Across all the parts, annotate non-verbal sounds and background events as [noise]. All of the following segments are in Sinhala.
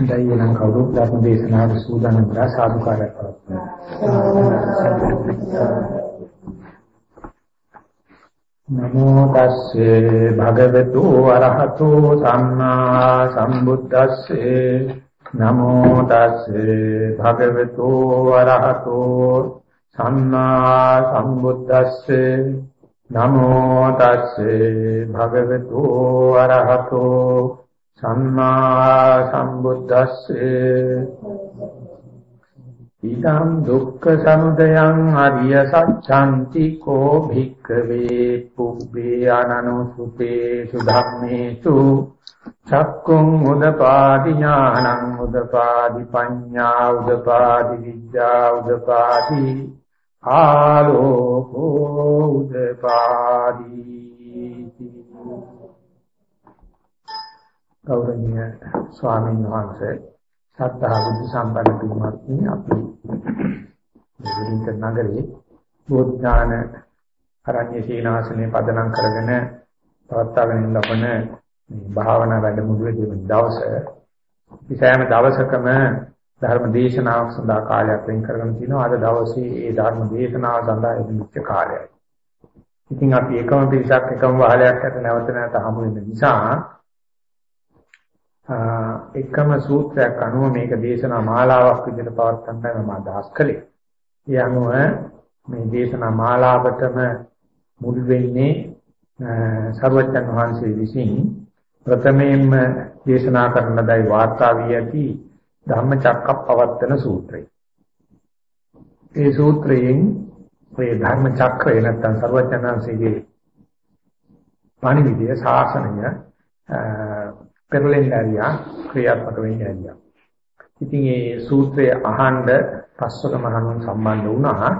දැන් නම් කවුරුත් ධර්ම දේශනාවට සූදානම් වෙලා සාදුකාරයක් නමෝ තස්සේ භගවතු අරහතෝ සම්මා සම්බුද්දස්සේ. නමෝ තස්සේ භගවතු අරහතෝ සම්මා සම්බුද්දස්සේ. නමෝ තස්සේ භගවතු අරහතෝ සම්මා සම්බුද්දස්සේ ඊතං දුක්ඛ සමුදයං අරිය සත්‍යන්ති කෝ භික්ඛවේ පුබ්බේ අනනුසුතේ සුධම්මේසු චක්කුං උදපාදි ඥානං උදපාදි පඤ්ඤා උදපාදි විද්‍යා උදපාදි ආලෝකෝ උදපාදි ගෞරවනීය ස්වාමීන් වහන්සේ සත්‍තා බුද්ධ සම්පන්න පින්වත්නි අපි විවිධ නගරේ බෝධාන අරණ්‍ය සීනාසනේ පදනම් කරගෙන පවත්වාගෙන ලබන මේ භාවනා වැඩමුළුවේ දවස ඉසෑම දවසකම ධර්ම දේශනාවක් සඳහා කාලයක් වෙන් කරගෙන තිනවා අද දවසේ ඒ ධර්ම දේශනාව සඳහා ඉදිරිච්ච කාලයයි. ඉතින් අපි එකම පිරිසක් එකම වහලයක් අතර නැවත නැවත හමු වෙන නිසා එකම සූත්‍රයක් අනුව මේක දේශනා මාලාවක් විදිහට පවත්වන්නයි මම අදහස් කළේ. ඒ අනුව මේ දේශනා මාලාවටම මුල් වෙන්නේ සර්වඥන් වහන්සේ විසින් ප්‍රථමයෙන්ම දේශනා කරන දයි වාර්තා වී ඇති ධම්මචක්කප්පවත්තන සූත්‍රය. ඒ සූත්‍රයෙන් මේ ධර්ම චක්‍රය නැත්නම් සර්වඥාන්සේගේ පණිවිඩය ශාසනය පෙරලෙන්න ඇරියා ක්‍රියාත්මක වෙන්න ඇරියා. ඉතින් මේ සූත්‍රය අහන්න පස්වක මහණුන් සම්බන්ධ වුණා.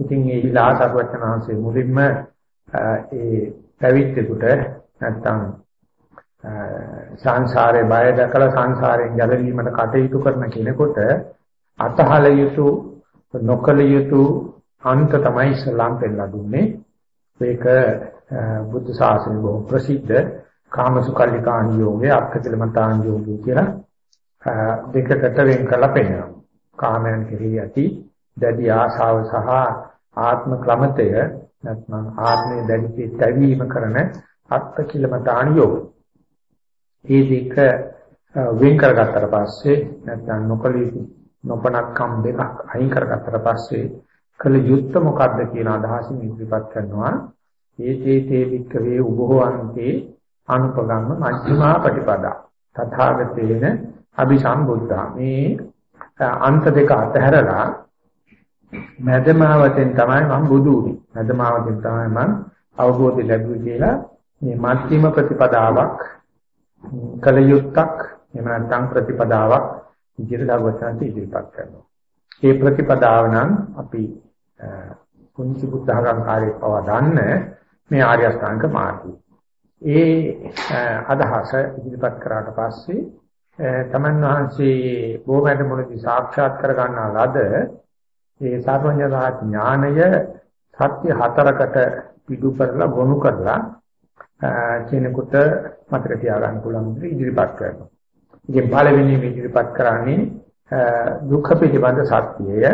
ඉතින් ඒ හිලා සර්වඥාන්සේ මුලින්ම ඒ පැවිද්දෙකුට නැත්තම් සංසාරේ බය දැකලා සංසාරයෙන් ගැලවීමට කටයුතු කරන කෙනෙකුට අතහල යුතු නොකල යුතු අන්ත තමයි ඉස්ලාම් පෙන්නලා දුන්නේ. ඒක බුද්ධ ශාසනය බොහොම ප්‍රසිද්ධ කාමසුකල්ලිකාණ යෝගේ අක්කතිලමතාණ යෝගේ කියලා දෙකකට වෙන් කරලා පෙන්නනවා. කාමයන් කෙරෙහි ඇති දැඩි ආශාව සහ ආත්ම ක්‍රමතය නැත්නම් ආත්මයේ දැඩි තැවීම කරන අක්කතිලමතාණ යෝග. මේ දෙක වෙන් කරගත්තට පස්සේ නැත්නම් නොකලී නොපනක්කම් දෙකක් අයින් කරගත්තට පස්සේ කල යුත්ත මොකද්ද කියන අදහසින් ඉදිරිපත් කරනවා. ඒ තේ තේ වික්කවේ උභෝ අන්තේ අනුපගම්ම මජ්ක්‍ධිමා ප්‍රතිපදා තථාගතේන අபிසම්බුද්ධා මේ අන්ත දෙක අතහැරලා මැදමාවතෙන් තමයි මම බුදු වුනේ මැදමාවතෙන් තමයි මම අවබෝධය ලැබුවේ කියලා මේ මධ්‍යම ප්‍රතිපදාවක් කලයුත්තක් එහෙම නැත්නම් ප්‍රතිපදාවක් විදිහට දවසන්ති ඉදිරිපත් කරනවා. මේ ප්‍රතිපදාව නම් අපි කුංචි බුද්ධඝම් කාර්යය පවා දන්න මේ ආර්ය අෂ්ටාංග මාර්ගය. ඒ අදහස ඉදිරිපත් කරාට පස්සේ තමන් වහන්සේ බොහොමඩ මුලදී සාක්ෂාත් කර ගන්නා ලද ඒ සාර්වඥතා ඥානය සත්‍ය හතරකට පිටු කරලා ගොනු කරලා කෙනෙකුට මතක තියාගන්න පුළුවන් විදිහට ඉදිරිපත් කරනවා. ඉතින් පළවෙනි ඉදිරිපත් කරන්නේ දුක්ඛ පිළිබඳ සත්‍යය.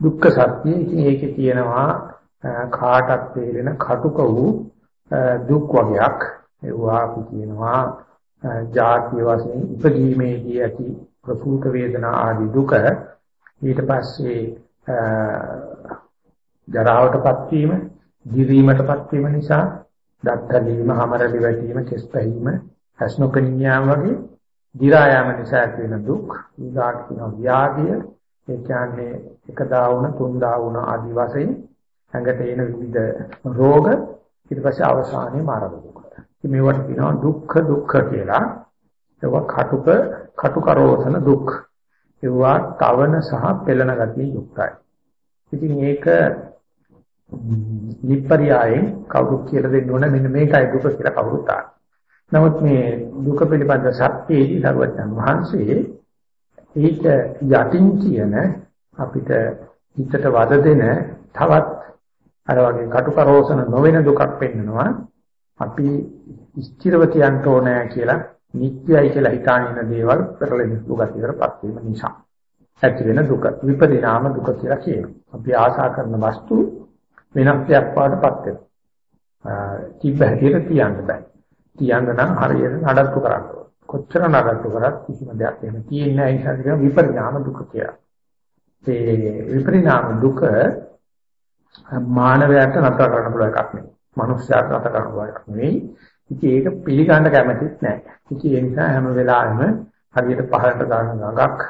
දුක්ඛ සත්‍යය ඉතින් ඒකේ තියෙනවා කාටත් තේරෙන කටුක වූ දුක් වර්ගයක් ඒවා අපි කියනවා ජාතිය වශයෙන් ඉපදීමේදී ඇති ප්‍රසූත වේදනා ආදී දුක. ඊට පස්සේ ජරාවටපත් වීම ජීවීමටපත් වීම නිසා දත්තලීම හැමරලි වැටීම කෙස් පැහිම හස්නොකනියාම වගේ දි รา යාම නිසා ඇති වෙන දුක්. ඊගාට කියන ව්‍යාධිය. ඒ කියන්නේ එක දා වුණ තුන් දා වුණ ආදී වශයෙන් ඇඟට එන විවිධ රෝග ඊට පස්සේ අවසානයේ මාරක දුක. ඉතින් මේවට කියනවා දුක්ඛ දුක්ඛ කියලා. ඒවා කටුක කටුකරෝසන දුක්. ඒවා තවන සහ පෙළන ගතිය යුක්තයි. ඉතින් ඒක නිප්පරියායෙන් කවුරුත් කියලා දෙන්න ඕන මෙන්න මේකයි දුක කියලා කවුරුත් ආන. නමුත් මේ දුක පිළිබඳ සත්‍යයේදී සර්වඥන් වහන්සේ ඊට යටින් කියන අපිට හිතට වද දෙන තවත් අර වගේ කටුකරෝසන නොවන දුකක් පෙන්නනවා අපි ස්ථිරව කියන්න ඕනෑ කියලා නිත්‍යයි කියලා හිතාගෙන ඉන්න දේවල් පෙරලෙන දුගතියකටපත් වීම නිසා ඇති වෙන දුක විපරිණාම දුක කියලා කියනවා. අපි ආශා කරන වස්තු වෙනස් දෙයක් වඩපත් වෙනවා. තිබ්බ හැටියට තියන්න බෑ. තියන්න නම් හරියට නඩත්තු කරන්න ඕන. කොච්චර නඩත්තු කරත් කිසිම දෙයක් එහෙම තියෙන්නේ නැහැ ඒ නිසා විපරිණාම දුක කියලා. ඒ විපරිණාම දුක මානවයාට නතර කරන්න පුළුවන් එකක් නෙවෙයි. මනුස්සයාට නතර කරන්න පුළුවන් එකක් නෙවෙයි. ඉතින් ඒක පිළිගන්න කැමතිත් නැහැ. ඉතින් ඒ නිසා හැම වෙලාවෙම හරියට පහළට දාන ගඟක්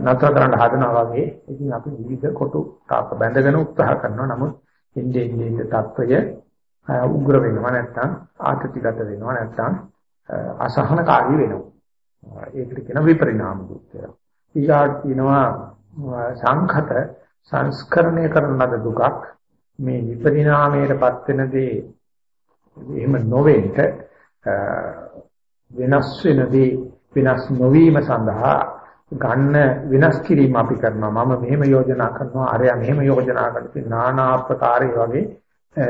නතර කරන්න හදනවා වගේ ඉතින් අපි විවිධ කොටු තාප බැඳගෙන උත්සාහ කරනවා. නමුත් එන්නේ එන්නේ තත්වය උග්‍ර වෙනවා නැත්නම් ආතතිගත වෙනවා නැත්නම් අසහනකාරී වෙනවා. ඒකට කියන විපරිණාම දුක්ඛ. ඊගාට කියනවා සංඛත සංස්කරණය කරන ලද දුකක් මේ විපරිණාමයටපත් වෙන දේ. එහෙම නොවෙන්න වෙනස් වෙන දේ වෙනස් නොවීම සඳහා ගන්න වෙනස් කිරීම අපි කරනවා. මම මෙහෙම යෝජනා කරනවා අරයා මෙහෙම යෝජනා කරනවා. নানা ආකාරයේ වගේ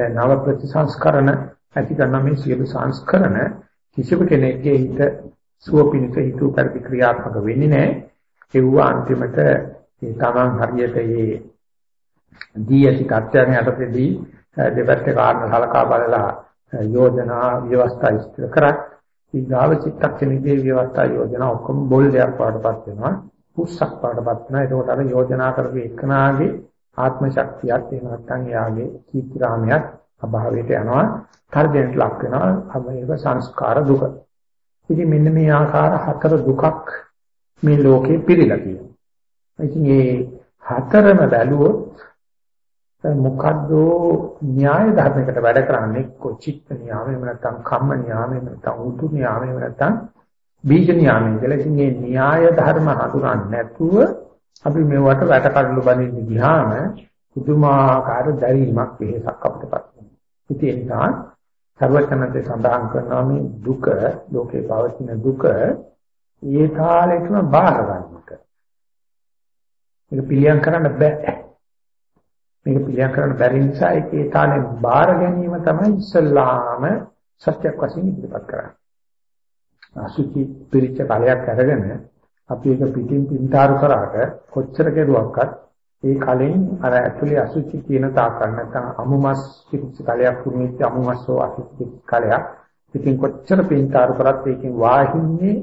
නව ප්‍රතිසංස්කරණ ඇති කරන මේ සියලු සංස්කරණ කිසිම කෙනෙක්ගේ හිත සුවපිනිත හිතු කරපි ක්‍රියාත්මක වෙන්නේ නැහැ. ඒව අන්තිමට ඒ තමන් හරියට මේ දී ඇති තත්ත්වයන් යටතේදී දෙපැත්තේ කාරණා සලකා බලලා යෝජනා ව්‍යවස්ථා ඉස්තර කරත් ඊගාව චිත්තක්ෂණයේ ව්‍යවස්ථා යෝජනා ඔක්කොම බොල් දෙයක් වඩපත් වෙනවා. පුස්සක් වඩපත් වෙනවා. ඒකට අර යෝජනා කරපු එකනාගේ ආත්ම ශක්තියත් එහෙම නැත්නම් එයාගේ කීර්තිරාමයක් අභාවයට යනවා. තර්ජනට ලක් වෙනවා. අමේක සංස්කාර දුක. ඉතින් මෙන්න මේ ආකාර හතර දුකක් මේ ලෝකේ පිළිලා තියෙනවා. ඉතින් මේ හතරම බැලුවොත් මොකද්ද න්‍යාය ධර්මයකට වැඩ කරන්නේ කොචිත්ත න්‍යාමය නැත්නම් කම්ම න්‍යාමය නැත්නම් උතු න්‍යාමය නැත්නම් බීජ න්‍යාමය කියලා. ඉතින් මේ න්‍යාය ධර්ම හඳුනන්නේ නැතුව අපි මේවට වැට කඩළු බඳින්න ගියාම පුදුමාකාර දැරීමක් වෙහසක් අපිටපත් වෙනවා. ඉතින් ඒ නිසා සර්වඥන්සේ සඳහන් කරනවා මේ දුක ලෝකේ පවතින දුක ඒ කාලෙකම බාර ගන්නට. මේක පිළියම් කරන්න බෑ. මේක පිළියම් කරන්න බැරි නිසා ඒකේ තාලෙන් බාර ගැනීම තමයි ඉස්සල්ලාම සත්‍යක් වශයෙන් ඉදිරිපත් කරන්නේ. අසුචි පිළිච්ච කාලයක් අරගෙන අපි ඒක පිටින් පින්තාරු කරාට කොච්චර කෙරුවක්වත් ඒ කලින් අර ඇතුලේ අසුචි කියන තාකරණ නැත්නම් අමුමස් පිළිච්ච කාලයක් වුණේ අමුමස්සෝ අසුචි කාලයක් පිටින් කොච්චර පින්තාරු කරත් ඒකෙන් වාහින්නේ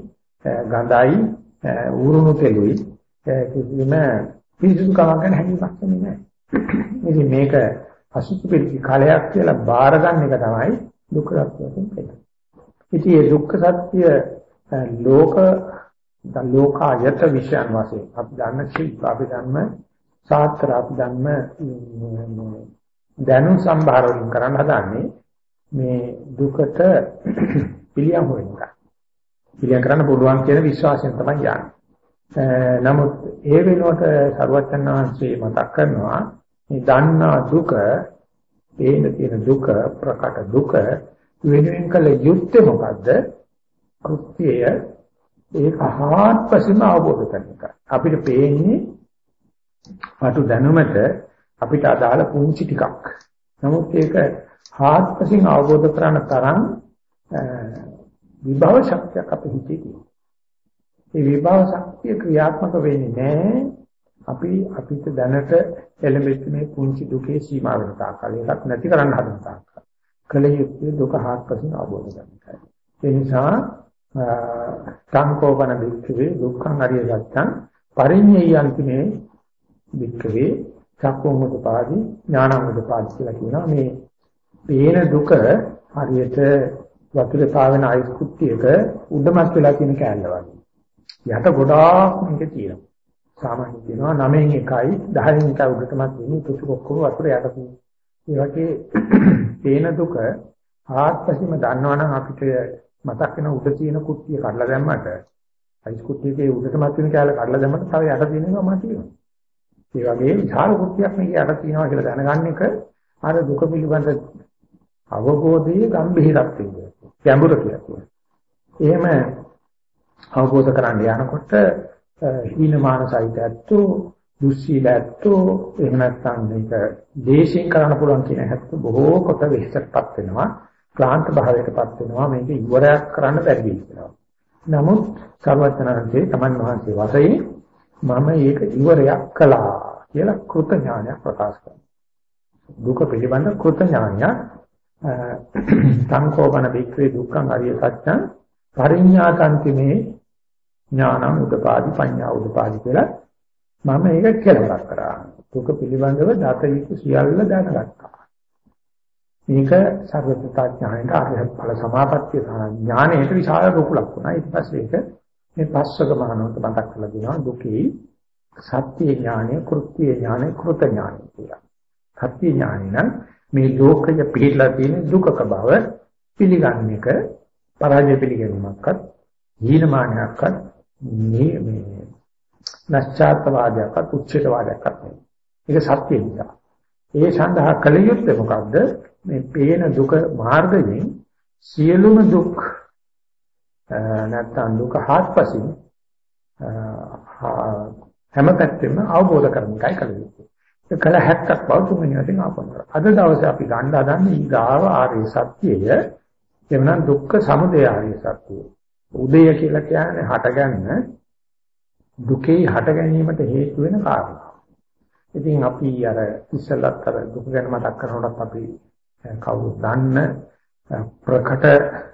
ගඳයි ඌරුණු තෙලුයි කිසිම පිසුම් කමක් ගැන හැඟීමක් නැහැ. ඉතින් මේක අසුචි පිළිච්ච කාලයක් කියලා බාර ගන්න එක තමයි දුක්ඛ සත්‍යයෙන් කියන්නේ. ඉතින් මේ දුක්ඛ සත්‍ය ලෝක ලෝකායත විශ්යන් වශයෙන් අපි දන්න ශිල්ප අපි දන්න සාත්‍ර අපි දන්න දැනුම් සම්භාර වලින් කරන්න හදන්නේ මේ දුකට පිළියම් වෙන එක. පිළියම් කරන්න පුළුවන් කියන විශ්වාසයෙන් තමයි යන්නේ. නමුත් ඒ වෙනුවට සරුවචන් වහන්සේ මතක් කරනවා මේ දන්නා දුක, ඒන තියෙන දුක, ප්‍රකට දුක වෙනුවෙන් කළ යුත්තේ මොකද්ද? කෘත්‍යය ඒක හාත්පසින්ම අවබෝධ කරගන්න එක. අපිට පේන්නේ අතු දැනුමට අපිට අදාළ පුංචි ටිකක්. නමුත් ඒක හාත්පසින් අවබෝධ කරගන්න තරම් විභව ශක්තියක් අපේ හිතේ තියෙනවා. ඒ විභව ශක්තිය ක්‍රියාත්මක වෙන්නේ නැහැ. අපි අපිට දැනට එළඹෙච්ච මේ පුංචි දුකේ සීමා වෙන තාක්කල් ඒකත් නැති කරන්න හදන තාක්කල්. කලියුත්තේ දුක හාත්පසින් අවබෝධ කරගන්න. ඒ නිසා සංකෝපන වික්ඛවේ දුක්ඛං අරිය සත්‍යං පරිඤ්ඤයන්තිනේ වික්ඛවේ චක්කෝමුදපාදි ඥානමුදපාදි කියලා කියනවා මේ පේන දුක හරියට වතුරේ පාවෙන අයිස් කුට්ටියක උඩමත් වෙලා තියෙන කෑල්ල වගේ. යට ගොඩාක් මේක තියෙනවා. සාමාන්‍ය කියනවා 9න් 1යි 10න් 1යි උඩටමත් වෙන්නේ පුසු ඔක්කොම වතුර යට තියෙනවා. ඒ වගේ [clears throat] පේන දුක ආත්පසීම දන්නවනම් අපිට මතක් වෙන උඩ තියෙන කුට්ටිය කඩලා දැම්මට අයිස් කුට්ටියකේ උඩටමත් වෙන කෑල්ල කඩලා දැම්මට තව යට තියෙනවා මම කියනවා. ඒ වගේ විශාල කුට්ටියක් මේක යට තියෙනවා කියලා දැනගන්න එක අර දුක පිළිබඳ අවබෝධයේ ගැඹිරත්වය. ගැඹුර කියලා. එහෙම අවබෝධ කරගන්න යනකොට හීනමානසයිත ඇත්තෝ දුස්සීලැත්තෝ එහෙම නැත්නම් මේක දේශයෙන් කරන්න පුළුවන් කියන හැත්ත බොහෝ කොට වෙහෙසටපත් වෙනවා. ක්ලාන්ත භාවයටපත් වෙනවා මේක ඉවරයක් කරන්න බැරි වෙනවා. නමුත් සර්වඥාන්සේ තමන් වහන්සේ වශයෙන් මම මේක ඉවරයක් කළා කියලා කෘත ඥානයක් ප්‍රකාශ කරනවා. දුක පිළිබඳ කෘත ඥානයක් සංකෝපන වික්‍රේ දුක්ඛං අරිය සත්‍යං පරිඤ්ඤාතන්ති මේ ඥානං උදපාදි පඤ්ඤා උදපාදි කියලා මම ඒක කෙලවරක් කරා. දුක පිළිබඳව දත යුතු සියල්ල දැනගත්තා. මේක සර්වඥතා ඥාණයට අරහත් ඵල සමාපත්තිය ඥාණයට විශාල රුකුලක් වුණා. ඊට පස්සේ ඒක මේ පස්වක මහණොත් මතක් කරලා දෙනවා දුකේ සත්‍ය ඥානය, කෘත්‍ය ඥානය, කෘත ඥානය කියලා. සත්‍ය ඥානය නම් මේ ලෝකය පිළිලා තියෙන දුකක බව පිළිගන්න එක පරාජය පිළිගැනීමක්වත් හීනමානයක්වත් මේ මේ නැස්චාත්වාදයක්වත් උච්චේතවාදයක්වත් නෙවෙයි. ඒක සත්‍ය නිසා. ඒ සඳහා කල යුත්තේ මොකද්ද? මේ පේන දුක මාර්ගයෙන් සියලුම දුක් නැත්තම් දුක හාත්පසින් හැම පැත්තෙම අවබෝධ කරගන්න එකයි කල යුත්තේ. ඒ කල හැක්කක් බව තුන්වෙනි වශයෙන් ආපන්න. අද දවසේ අපි ගන්න හදන්නේ ඊගාව ආර්ය සත්‍යය එවනම් දුක්ඛ සමුදය ආර්ය සත්‍යය. උදය කියලා කියන්නේ හටගන්න දුකේ හට ගැනීමට හේතු වෙන කාරණා. ඉතින් අපි අර ඉස්සලත් අර දුක ගැන මතක් කරනකොටත් අපි කවුරුත් දන්න ප්‍රකට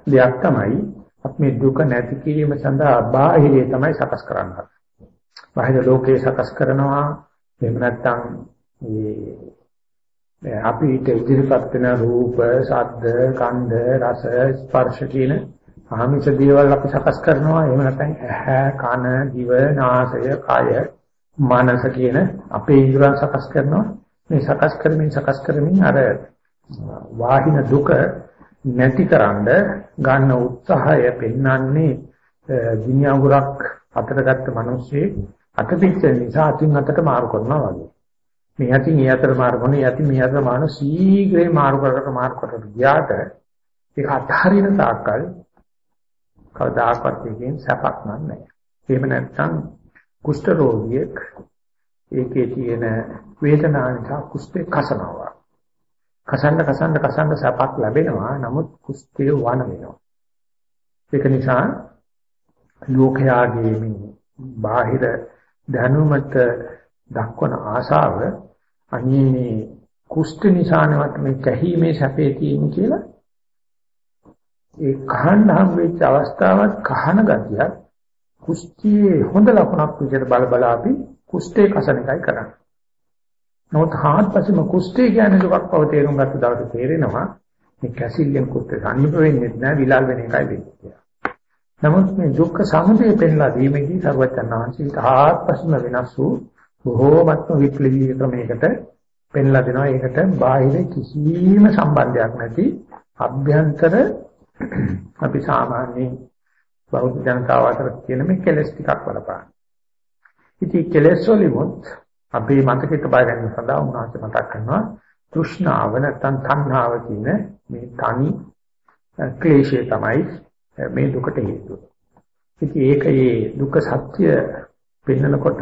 දෙයක් තමයි අපි මේ දුක නැති කිරීම සඳහා බාහිරේ තමයි සකස් කරන්නේ. බාහිර ලෝකේ සකස් කරනවා එහෙම නැත්නම් මේ අපිට ඉදිරිපත් වෙන රූප, ශබ්ද, ගන්ධ, රස, ස්පර්ශ කියන ආමිෂ දේවල් අපි සකස් කරනවා. එහෙම නැත්නම් ඇහැ කන දිව නාසය කය මනස කියන අපේ ඉන්ද්‍රයන් සකස් කරනවා. මේ සකස් කරමින් සකස් කරමින් අර වාහින දුක නැතිකරන්න ගන්න උත්සාහය පෙන්වන්නේ විඤ්ඤාගුරක් අතට ගත්ත මිනිස්සේ අතපිච්ච නිසා අතින් අතට මාරු කරනවා වගේ. මේ යටින් ඒ අතට මාරු කරන යටින් මේ අතට මාන ශීඝ්‍රේ මාරු කරකට මාරු කරකට ගියාට ඒක අත්හරින තාක්කල් කවදාකවත් එකෙන් සැපක් නැහැ. එහෙම නැත්නම් කුෂ්ඨ රෝගියෙක් ඒකේ තියෙන වේදනාව නිසා කුෂ්ඨේ කසනවා. කසන්න කසන්න කසන්න සැපක් ලැබෙනවා. නමුත් කුෂ්ඨය වන වෙනවා. ඒක නිසා ලෝකයාගේ මේ බාහිර දැනුමට දක්වන ආශාව අනේ මේ කුෂ්ඨ නිසානවත් මේ කැහීමේ සැපේ තියෙන කියලා ඒ කහන්න හම් වෙච්ච අවස්ථාවත් කහන ගතියක් කුස්තියේ හොඳ ලකුණක් විදිහට බල බල අපි කුස්තේ කසන එකයි කරන්නේ. නමුත් හාත්පසම කුස්තේ කියන්නේ දුකක් බව තේරුම් ගත්ත දවසේ තේරෙනවා මේ කැසිල්ලෙන් කුස්තේ සනීප වෙන්නේ නැහැ විලාල් වෙන එකයි වෙන්නේ. නමුත් මේ දුක්ඛ සමුදය පෙන්ලා දීමේදී සර්වචන්නාංශී හාත්පසම වෙනස් වූ බොහෝමත්ම විප්ලවීය ක්‍රමයකට පෙන්ලා දෙනවා. ඒකට බාහිර කිසිම සම්බන්ධයක් නැති අභ්‍යන්තර අපි සාමාන්‍යයෙන් බෞද්ධ ජනතාව අතර තියෙන මේ කෙලස් ටිකක් බලපාන. ඉතින් කෙලස් වලිමුත් අපි මතකයට බය ගැනීම සඳහා උන්වහන්සේ මතක් කරනවා තෘෂ්ණාව නැත්නම් තණ්හාව කියන මේ තනි ක්ලේශය තමයි මේ දුකට හේතුව. ඉතින් ඒකේ දුක්ඛ සත්‍ය පෙන්නකොට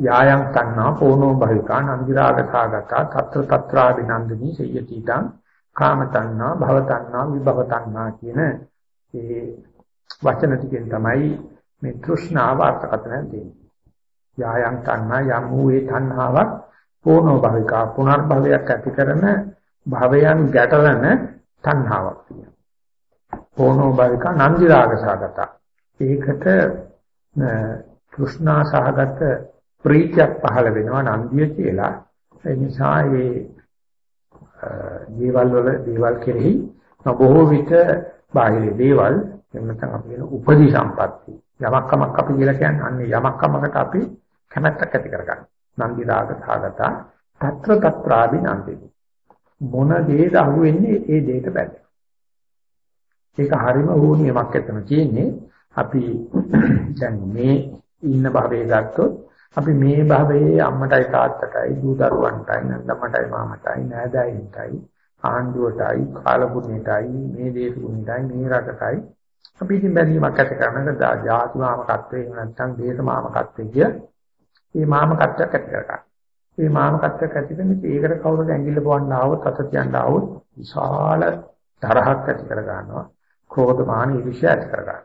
යායන් තණ්හා පෝනෝ භවිකා නන්දිරාග සාගතා తත්‍ර తත්‍රා විනන්දිනී සයතිතං කාම තණ්හා, භව තණ්හා, විභව තණ්හා කියන ඒ වචන ටිකෙන් තමයි මේ තෘෂ්ණාව අර්ථකථන දෙන්නේ. යායන් තණ්හා යම් වූ ඒ තණ්හාවක් පෝනෝ භවිකා පුනර්භවයක් ඇති කරන භවයන් ගැටලන තණ්හාවක් තියෙනවා. පෝනෝ භවිකා නන්දි රාග සාගත. ඒකට තෘෂ්ණා සහගත ප්‍රීතියක් පහළ වෙනවා නන්දිය කියලා. ඒ නිසා මේ දේවල් වල දේවල් කෙරෙහි බොහෝ විට බාහිර දේවල් එහෙම නැත්නම් අපි කියන උපදි සම්පatti යමක් කමක් අපි කියලා කියන්නේ අන්නේ යමක් කමකට අපි කැමැත්තක් ඇති කරගන්න. නන්දි රාග සාගතා తත්‍ර తත්‍රාදි නන්දි. මොන දේද අහුවෙන්නේ ඒ දේට බැඳ. ඒක හරීම ඕනියමක් ඇත්තම කියන්නේ අපි දැන් මේ ඉන්න භවයේ ගත්තොත් අපි මේ භවයේ අම්මටයි තාත්තටයි දූ දරුවන්ටයි නන්දමටයි මාමටයි නෑදෑයින්ටයි ආණ්ඩුවටයි කාලගුණයටයි මේ දේශගුණයටයි මේ රටටයි අපි ඉතින් බැඳීමක් ඇති කරනක ජාති මාමකත්වයේ නැත්නම් දේශ මාමකත්වයේ කිය මේ මාමකත්වයක් ඇති කරගන්න. මේ මානකත්වයක් ඇති වෙන්නේ ඒකට කවුරුද ඇඟිල්ල පොවන්න ආවොත් අත තියන්න ආවොත් විශාල තරහක් ඇති කර ගන්නවා. ක්‍රෝධ මාන ඊර්ෂ්‍යා ඇති කර ගන්නවා.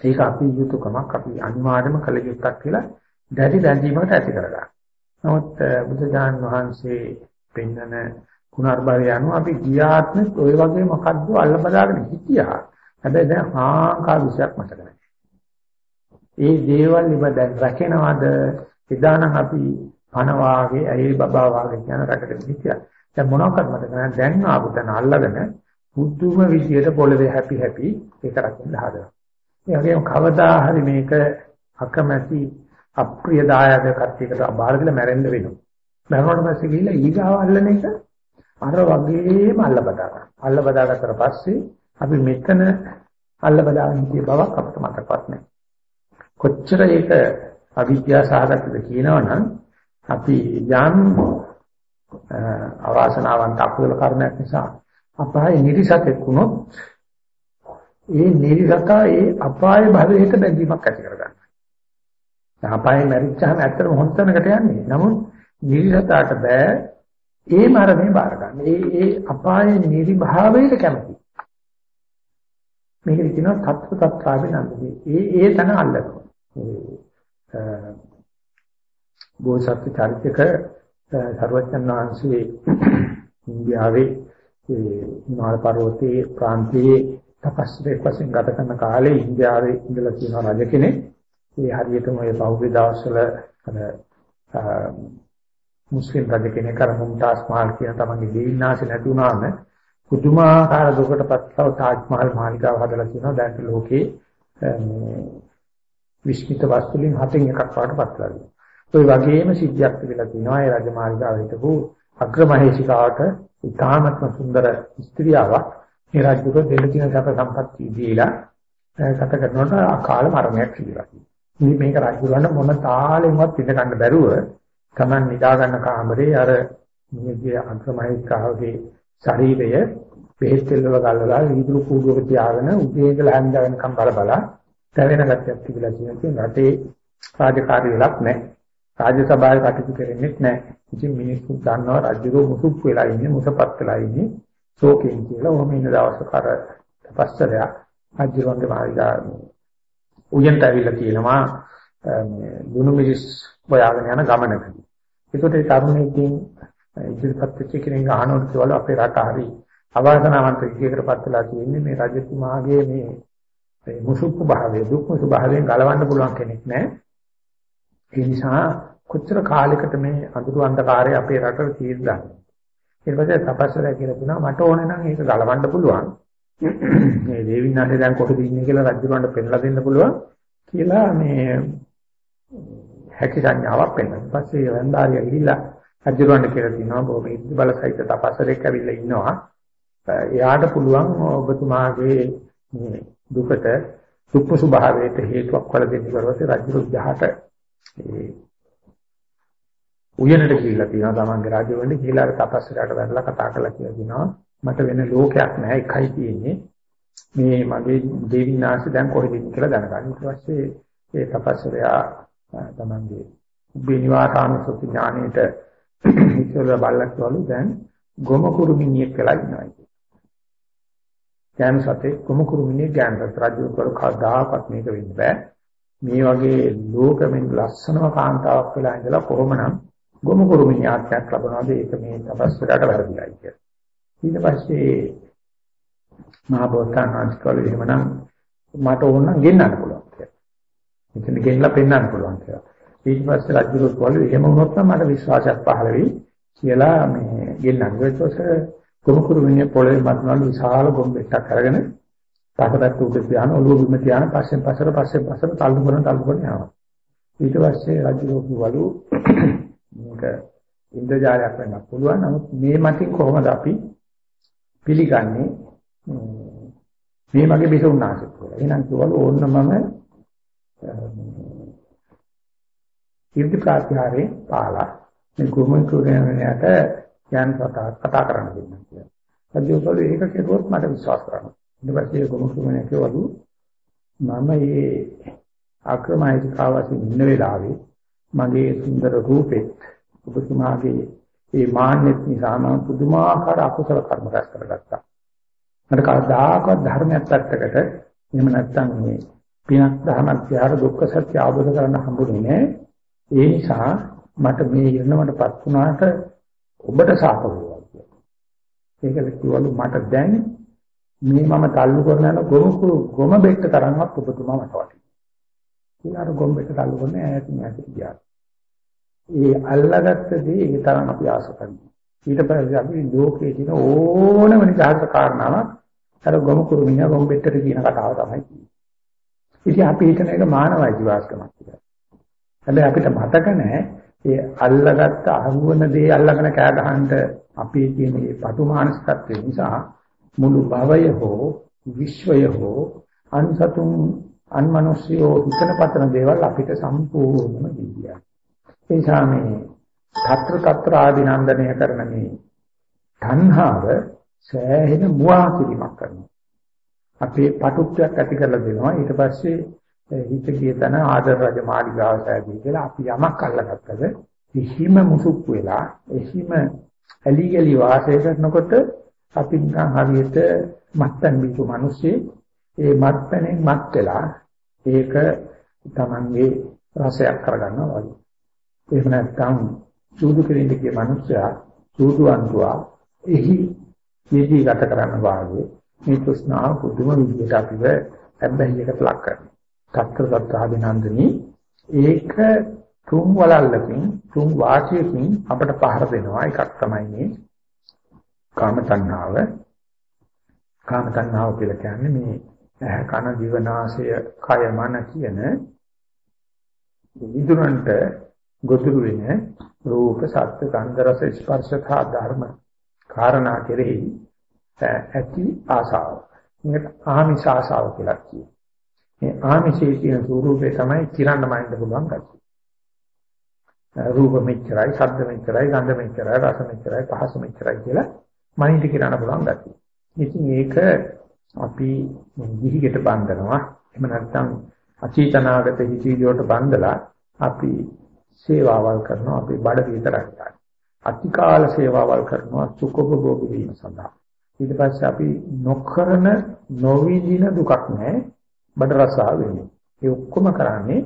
ඒක අපි යුතුයකමක් අපි අනිවාර්යයෙන්ම කළ යුත්තක් කියලා දැඩි බැඳීමකට ඇති කර ගන්නවා. නමුත් බුදුජාන් වහන්සේ පෙන්නන කුණාර්බාරය අනුව අපි ගියාත්මෙත් ওই වගේ මොකද්ද අල්ල බදාගෙන හිටියා. හැබැයි දැන් ආකාර විශයක් මතක නැහැ. ඒ දේවල් ඉබ දැන් රැකෙනවද? එදානම් අපි පණ වාගේ ඇයි බබා වාගේ කියන රටට හිටියා. දැන් මොනවක්වත් මතක නැහැ. දැන් ආපු තැන අල්ලගෙන බුද්ධුම විදියට පොළවේ හැපි හැපි ඒක රකින්න හදනවා. ඒ වගේම කවදා හරි මේක අකමැති අප්‍රිය දායක කට්ටියකට බාර දීලා මැරෙන්න වෙනවා. මැරුණාට පස්සේ ගිහිල්ලා ඊගාව අල්ලන එක අර වගේම අල්ල බදා ගන්න. අල්ල බදාගත්තට පස්සේ අපි මෙතන අල්ල බදාගෙන හිටිය බවක් අපිට මතකවත් නැහැ. කොච්චර ඒක අවිද්‍යා සහගතද කියනවනම් අපි යම් අවාසනාවන්ත අකුසල කර්මයක් නිසා අපායේ නිරිසතෙක් වුණොත් ඒ නිරිසතා ඒ අපාය භවයට බැඳීමක් ඇති කරගන්නවා. අපායේ මැරිච්චාම ඇත්තටම හොන්තනකට යන්නේ. නමුත් නිරිසතාට බෑ ඒ මරණය බාර ගන්න. ඒ ඒ අපායේ නිර්භාවයට කැමති. මේක කියනවා තත්ත්ව තත්ත්වාභිනන්දේ. ඒ ඒ තන අල්ලනවා. ඒ බෝසත් චරිතක සර්වඥාන් වහන්සේ ඉන්දියාවේ ඒ හිමාල පර්වතයේ ප්‍රාන්තයේ තපස්සේ වශයෙන් ගත කරන කාලේ ඉන්දියාවේ ඉඳලා තියෙන රජ කෙනෙක්. ඒ හරියටම ඒ පහුගිය දවස්වල මුස්ලිම් රජ කෙනෙක් අර මුම්තාස් මහල් කියන තමන්ගේ දෙවිනාශ නැති වුණාම පුදුමාකාර දුකටපත්ව තාජ් මහල් මාලිගාව හදලා තියෙනවා දැන් ලෝකේ විශ්මිත වස්තුලින් හතෙන් එකක් වඩපත් කරලා. ඒ වගේම සිද්ධියක් තිබිලා තියෙනවා ඒ රජ මාලිගාව හිටපු අග්‍රමහේශිකාවට ඉතාමත්ම සුන්දර ස්ත්‍රියාවක් මේ රජුට දෙන්න තියෙන සැප සම්පත් දීලා ගත කරනකොට අකාල මරණයක් සිදුවා. මේක රජුලන්න මොන තාලෙන්වත් ඉඳ ගන්න බැරුව Taman නිදා ගන්න කාමරේ අර මියගේ අග්‍රමහේශිකාවගේ ශරීරය බෙහෙත් තෙල්වල ගල්වලා වීදුරු කූඩුවක තියාගෙන උදේ ඉඳලා හැන්ද වෙනකම් බල බල තැවෙන ගැටයක් තිබිලා තියෙනවා. රටේ රාජකාරී වෙලක් නැහැ. රාජ්‍ය සභාවේ කටයුතු කරන්නේ නැහැ. ඉතින් මිනිස්සු දන්නවා රජුගේ මුසුප් වෙලා ඉන්නේ මුසපත් වෙලා ඉන්නේ ශෝකයෙන් කියලා. ඔහොම ඉන්න දවසක අර තපස්සරයා රජුගේ මාර්ගා උයන්ට ඇවිල්ලා තියෙනවා මේ දුනු මිරිස් හොයාගෙන යන ගමනකදී. ඒකට ඒ තරුණයෙක්ගෙන් ඉදිරිපත් වෙච්ච කෙනෙක් අහනකොට කිව්වලු අපේ රට හරි අවාසනාවන්ත විදියකටපත් වෙලා තියෙන්නේ මේ රජතුමාගේ මේ මේ මුසුප්පු භාවයේ දුක් මුසු භාවයෙන් ගලවන්න පුළුවන් කෙනෙක් නැහැ. ඒ නිසා කොච්චර කාලයකට මේ අඳුරු අන්ධකාරය අපේ රටට තීරදා. ඊට පස්සේ තපස්සර කියලා කියනවා මට ඕනේ නම් ඒක ගලවන්න පුළුවන්. මේ දේවිනාගේ දැන් කොහෙද ඉන්නේ කියලා රජුරවන්ට පෙන්ලා දෙන්න පුළුවන් කියලා මේ හැකි සංඥාවක් පෙන්වනවා. ඊපස්සේ වන්දාරිය ගිහිල්ලා රජුරවන්ට කියලා කියනවා බොහොම ඉද්ද බල සහිත තපස්සරෙක් ඇවිල්ලා ඉන්නවා. එයාට පුළුවන් ඔබතුමාගේ මේ දුකට දුක්ඛ ස්වභාවයට හේතුවක් වල දෙන්න කරවත රජු ජහට ඒ උයනට කියලා තියෙනවා තමන්ගේ රාජ්‍යවලට කියලා තපස්සරයට වැරලා කතා කරලා කියලා කියනවා මට වෙන ලෝකයක් නැහැ එකයි තියෙන්නේ මේ මගේ දෙවිනාශ දැන් කොහෙද කියලා දැනගන්න. ඊට පස්සේ ඒ තපස්සරයා තමන්ගේ උබ්බේ නිවාසානුසති ඥාණයට [clears throat] ඉස්සෙල්ලා බල්ලක්වලු දැන් ගොම කුරුමිනියෙක් කියලා ඉන්නවා කියන්නේ. ඥාන සතේ ගොම කුරුමිනිය ඥාන රජු කර කවදාකවත් මේක වෙන්න බෑ. මේ වගේ ලෝකෙමින් ලස්සනම කාන්තාවක් වෙලා ඉඳලා කොහොමනම් ගොම කුරුමිනිය ආත්මයක් ලැබනවාද ඒක මේ තපස්සරට වැරදිලා කියලා. ඊට පස්සේ මහා බෝසතාණන් එහෙමනම් මට ඕන නම් ගෙන්නන්න පුළුවන් කියලා. මෙතන ගෙන්නලා පෙන්වන්න පුළුවන් කියලා. ඊට පස්සේ රජුරුත් වල එහෙම වුණොත් නම් මට විශ්වාසයක් පහළ වෙයි කියලා මේ ගෙන්නන්න. ඊට පස්සේ කුරුකුරු මිනිහ පොළවේ මතුනලු විශාල ගොම්බෙට්ටක් අරගෙන පස්සට උඩ තියාන ඔළුව බිම තියාන පස්සෙන් පස්සට පස්සෙන් පස්සට තල්ලු කරන තල්ලු කරන යනවා. ඊට පස්සේ රජුරුත් වල මේක ඉන්ද්‍රජාලයක් වෙන්න පුළුවන්. නමුත් මේ මතින් කොහොමද අපි පිළිගන්නේ මේ මගේ බිසුණාසෙක් කියලා. එහෙනම් කිව්වලු ඕන්න මම ඉර්ධි ප්‍රාත්‍යාරේ පාලා මේ ගොමුන් කුරණයට යන් කතා කතා කරන්න දෙන්න කියලා. සත්‍යෝපල ඒක කෙරුවොත් මට විශ්වාස කරන්න. ඊට පස්සේ ගොමුන් කුරණය කියවලු මම මේ ආක්‍රමයික කාවසින් ඉන්න වෙලාවේ මගේ සුන්දර රූපෙත් ඔබතුමාගේ ඒ මාන්නෙත් නිසා මම පුදුමාකාර අකුසල කර්ම රැස් කරගත්තා. මට කවදාකවත් ධර්මයක් පැත්තකට එහෙම නැත්නම් මේ පිනක් දහමක් තියාර දුක්ඛ සත්‍ය අවබෝධ කරගන්න හම්බුනේ නෑ. ඒ නිසා මට මේ ඉරණමටපත් වුණාට ඔබට සාප වේවා කියලා. ඒකද කිව්වලු මට දැන් මේ මම තල්ලු කරන යන ගොම ගොම බෙට්ට තරම්වත් ඔබතුමා මට වටිනවා. ඊළඟ ගොම බෙට්ට තල්ලු කරන ඈතින් ඈතින් ගියා. ඒ අල්ලාගත්ත දේ ඒ තරම් අපි ආස කරනවා. ඊට පස්සේ අපි ලෝකයේ තියෙන ඕනම නිදහස කාරණාවක් අර ගොම කුරුමියා ගොම බෙට්ටට කියන කතාව තමයි කියන්නේ. ඉතින් අපි හිතන එක මානවයි ජීවාස්කමක් කියලා. හැබැයි අපිට මතක නැහැ ඒ අල්ලාගත්ත අහුවන දේ අල්ලගෙන කෑ ගහන්න අපේ තියෙන මේ පටු මානසිකත්වය නිසා මුළු භවය හෝ විශ්වය හෝ අන්සතුන් අන්මනුෂ්‍යෝ හිතන පතන දේවල් අපිට සම්පූර්ණම දීලා. ඒ නිසා මේ తත්‍ර తත්‍ර ආදිනන්දනය කරන මේ තණ්හාව සෑහෙන මුවා කිරීමක් කරනවා. අපේ පටුත්වයක් ඇති කරලා දෙනවා. ඊට පස්සේ හිත කියතන ආදර රජ මාලිගාව සෑදී කියලා අපි යමක් අල්ලගත්තද එහිම මුසුක් වෙලා එහිම ඇලි ගලි වාසය කරනකොට අපි නිකන් හරියට මත්පැන් බීතු මිනිස්සේ ඒ මත්පැනේ මත් වෙලා ඒක තමන්ගේ රසයක් කරගන්නවා වගේ. එහෙම නැත්නම් සූදු කෙරෙන්න කිය මිනිස්සයා සූදු අන්තුවා එහි යෙදී ගත කරන වාගේ මේ තෘෂ්ණාව පුදුම විදිහට අපිව හැබැයිකට ලක් කරනවා. තත්ත්ව සත්‍යාදිනන්දනී ඒක තුන් වලල්ලකින් තුන් වාචයකින් අපට පහර දෙනවා. එකක් තමයි මේ කාම තණ්හාව. කාම තණ්හාව කියලා කියන්නේ මේ ඇහ කන දිව නාසය කය මන කියන විදුරන්ට ගොදුරු වෙන රූප සත්ත්ව ගන්ධ රස ස්පර්ශ තා ධර්ම කාරණා කෙරෙහි ඇති ආසාව. මේකට ආමිෂ ආසාව කියලා කියනවා. මේ ආමිෂයේ තියෙන ස්වરૂපේ තමයි කිරන්න මයින්ද පුළුවන් ගැටි. රූප මෙච්චරයි, ශබ්ද මෙච්චරයි, ගන්ධ මෙච්චරයි, රස මෙච්චරයි, පහස මෙච්චරයි කියලා මයින්ද කිරන්න පුළුවන් ගැටි. ඉතින් ඒක අපි ගිහිගෙට බඳනවා. එහෙම නැත්නම් අචීතනාගත හිතීජෝට බඳලා අපි සේවාවල් කරනවා අපි බඩ විතරක් ගන්න. අතිකාල සේවාවල් කරනවා සුඛෝපභෝගී වීම සඳහා. ඊට පස්සේ අපි නොකරන නොවිදින දුකක් නැහැ බඩ රසාව වෙන්නේ. ඒ ඔක්කොම කරන්නේ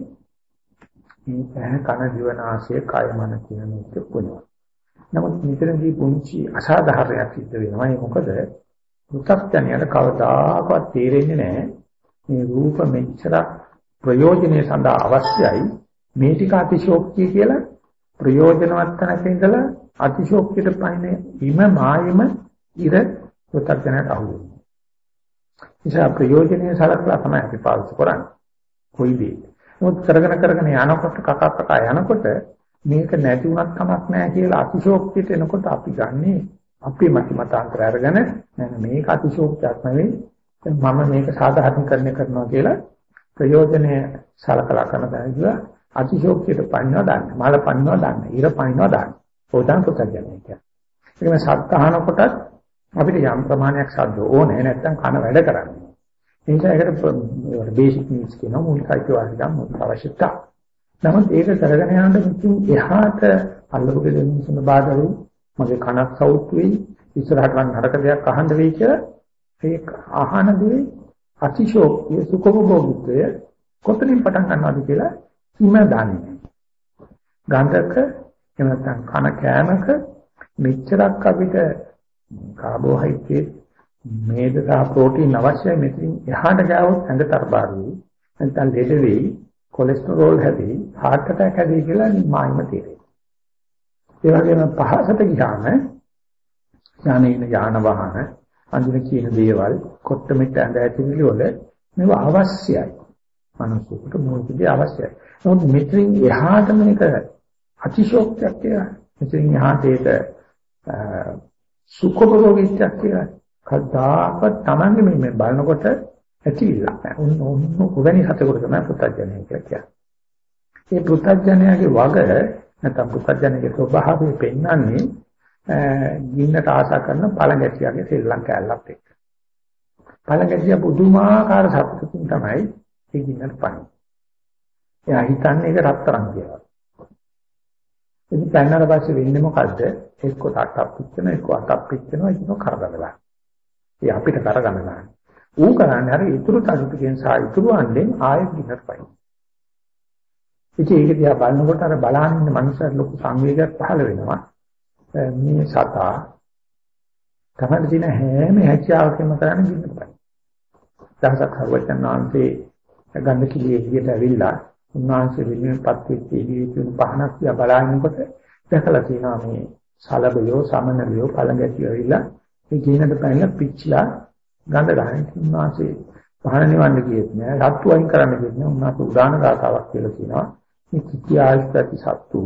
මේ ඇහ කන දිව නාසය කය මන කියන මේක පුණුව. නමුත් මෙතනදී පුංචි අසාධාරණයක් සිද්ධ වෙනවා. ඒ මොකද මුත්තඥයට කවදාකවත් තේරෙන්නේ නැහැ මේ රූප මෙච්චර ප්‍රයෝජනෙ සඳහා අවශ්‍යයි මේ ටික අතිශෝක්තිය කියලා ප්‍රයෝජනවත් තැනක ඉඳලා අතිශෝක්තියට පයින්නේ හිම මායෙම ඉර පුත්තඥයට අහු වෙනවා. නිසා ප්‍රයෝජනෙයි සලකලා තමයි අපි පාවිච්චි කරන්නේ. කොයි දේ. මොකද කරගෙන කරගෙන යනකොට කක කක යනකොට මේක නැති වුණත් කමක් නැහැ කියලා අතිශෝක්තියට එනකොට අපි ගන්නේ අපේ මති මතාන්තර අරගෙන මේක අතිශෝක්තියක් නෙවෙයි මම මේක සාධාරණීකරණය කරනවා කියලා ප්‍රයෝජනය සලකලා කරන බැහැ අතිශෝක්තියට පන්නව දාන්න මල පන්නව දාන්න ඉර පන්නව දාන්න ඕතන් පුතඥය කියන්නේ ඒකම සත්‍ය අහනකොටත් අපිට යම් ප්‍රමාණයක් ශබ්ද ඕනේ නැත්නම් කන වැඩ කරන්නේ. ඒ නිසා ඒකට බේසික් නීඩ්ස් කියන මූලික අයිතිවාසිකම් මූලික අවශ්‍යතා. නමුත් ඒක කරගෙන යනකොට මුතු එහාට අල්ලපු දෙයක් මිනිස්සුන් බාධා මගේ කනක් සවුත් වෙයි ඉස්සරහට නම් නරක දෙයක් අහන්න වෙයි කියලා ඒ අහන දේ අතිශෝක්තිය සුඛභෝගීත්වය කොතනින් පටන් ගන්නවද කියලා හිම දන්නේ. ගන්ධක එහෙම නැත්නම් කන කෑමක මෙච්චරක් අපිට කාබෝහයිඩ්‍රේට් මේද සහ ප්‍රෝටීන් අවශ්‍යයි. මෙතනින් එහාට ගාවොත් ඇඟ තරබාරු වෙයි නැත්නම් ලෙඩ වෙයි කොලෙස්ටරෝල් හැදෙයි heart attack හැදෙයි කියලා මායිම තේරෙයි. ඒ වගේම පහසට ගියාම යානේන යාන වාහන අඳුන කියන දේවල් කොට්ටමෙට ඇඳ ඇතිවිලි වල මේව අවශ්‍යයි. මනුස්සයෙකුට මොකද අවශ්‍යයි නමුත් මෙතනින් එහාට මේක අතිශෝක්තියක් කියලා මෙතනින් එහාට ඒක සුඛභෝගීත්වයක් කියලා කවදාකවත් Tamange මේ බලනකොට ඇතිවිල්ලක් නැහැ. උන් උන් උගණි හතකට තමයි පුත්තජනය කියලා කියන්නේ. මේ පුත්තජනයාගේ වග නැත්නම් පුත්තජනයාගේ ස්වභාවය පෙන්වන්නේ ගින්නට ආශා කරන පළඟැටියාගේ ශ්‍රී ලංකාවලත් එක්ක. පළඟැටියා පුදුමාකාර සතුටින් තමයි ඒ ගින්නට පන්නේ. එයා හිතන්නේ ඒක රත්තරන් කියලා. ඉතින් පැන්නට පස්සේ වෙන්නේ මොකද්ද? එක්ක තට්ටක් පිච්චෙන, එක්ක අතක් පිච්චෙනවා, ඒක කරගන්නවා. ඒ අපිට කරගන්න ගන්න. ඌ කරන්නේ අර ඉතුරු තටුකෙන් සහ ඉතුරු අණ්ඩෙන් ආයෙත් ගිනට පයින්. ඉතින් ඒක දිහා බලනකොට අර බලන ඉන්න මනුස්සයෙක් ලොකු සංවේගයක් පහළ වෙනවා. මේ සතා තමයි දින හැම හැකියාවකම කරන්නේ ගිනට පයින්. දහසක් හරවචනාන්සේ ගන්න කිලියේ එළියට ඇවිල්ලා උන්වහන්සේ වෙනුවෙන්පත් වෙච්ච එළියේ තියෙන පහනක් දිහා බලනකොට දැකලා තියෙනවා මේ සලබයෝ සමනලියෝ පළඟැටිය ඇවිල්ලා ඒ ගිනට පැනලා පිච්චිලා ගඳ ගන්න උන්වහන්සේ පහන නිවන්න කියෙත් නෑ සත්තු අයින් කරන්න කියෙත් නෑ. උන්වහන්සේ උදාන ගාතාවක් කියලා කියනවා. මේ කිති ආයස්පති සත්තු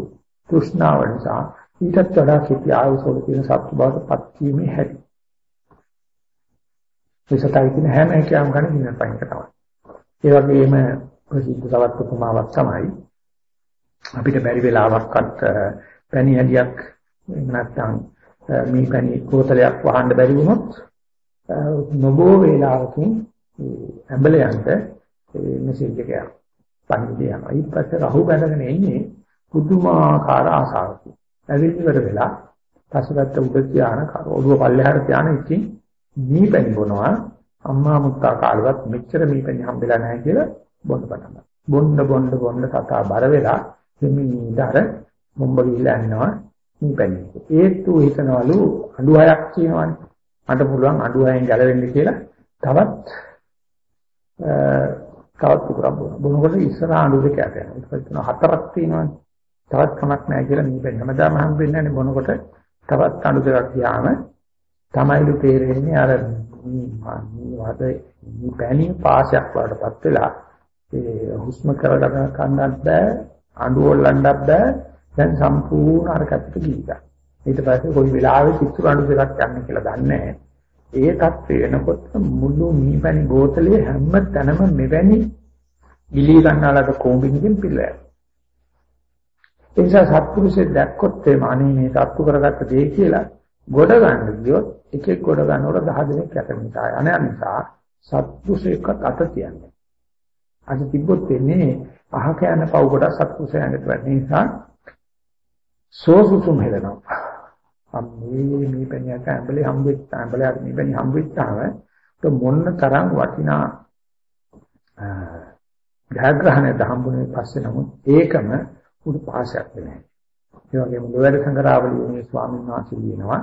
තෘෂ්ණාව නිසා ඊටත් වඩා කිති ආයසෝල තියෙන සත්තු බවට පත් වීමේ හැටි. මේ සතයි කියන හැම එකම ගන්න ගිනට පයින් කරනවා ඒ වගේම ප්‍රසිද්ධ තවත් උපමාවක් තමයි අපිට බැරි වෙලාවක්වත් පැණි හැලියක් නැත්නම් මේ පැණි කෝතලයක් වහන්න බැරි වුණොත් නොබෝ වේලාවකින් ඇඹලයන්ට මෙසේජ් එක යනවා. පණිවිඩය යනවා. ඊට පස්සේ රහු බැඳගෙන එන්නේ පුදුමාකාර ආසාවකින්. ඇවිත් ඉවර වෙලා පස්සකට උඩ ධාන කර ඔළුව පල්ලෙහාට ධාන ඉච්චින් මේ පැණි බොනවා අම්මා මුත්තා කාලවත් මෙච්චර මේ පැණි හම්බෙලා නැහැ කියලා බොන්න පටන් බොන්න බොන්න බොන්න සතා බර වෙලා දෙමින් ඉඳර මොම්බ ගිහිල්ලා යනවා මේ පැණි. ඒත් ඌ හිතනවලු අඬු හයක් කියනවනේ. මට පුළුවන් අඬු හයෙන් ගැලවෙන්න කියලා තවත් තවත් පුරම් බොන. බොනකොට ඉස්සරහ අඬු දෙක යට යනවා. ඊට පස්සේ හතරක් තියෙනවනේ. තවත් කමක් නැහැ කියලා මේ පැණි. හැමදාම හම්බෙන්නේ නැහැ බොනකොට තවත් අඬු දෙකක් ගියාම තමයිලු තේරෙන්නේ අර මේ වද මේ පැණි පාසයක් වඩටපත් වෙලා ඒ හුස්ම කරගන්න කන්නත් බෑ අඬු වලන්නත් බෑ. දැන් සම්පූර්ණ අරකට ගිහිලා ඊට පස්සේ කොයි වෙලාවෙ චිත්‍ර අඬු දෙකක් යන්නේ කියලා දන්නේ ඒ තත්ත්වය වෙනකොට මුළු මීපැණි බෝතලේ හැම තැනම මෙවැනි ගිලී ගන්නාලද කොම්බින්කින් පිළලා ඒ නිසා සත්පුරුෂයෙක් දැක්කොත් ඒ මානේ මේ සත්තු කරගත්ත දේ කියලා ගොඩ ගන්න ගියොත් එකෙක් ගොඩ ගන්නකොට 10 දෙනෙක් යට නිසා යන නිසා සත්පුරුෂයෙක්වත් අත තියන්නේ අද තිබ්බොත් වෙන්නේ අහක යන පව් කොට සත්පුරුෂයන්ට වෙන්නේ නිසා සෝසුසුම් හෙලනවා. අම්මේ මේ පණියට ඇඹලේ හම්බෙච්ච ඇඹලේ අර මේ පණි හම්බෙච්චාම તો මොන්න තරම් වටිනා ජයග්‍රහණය දහම්බුනේ පස්සේ නමුත් ඒකම උඩ පාසයක් වෙන්නේ. ඒ වගේම ලෝයර සංගරාවලියේ ස්වාමීන් වහන්සේ කියනවා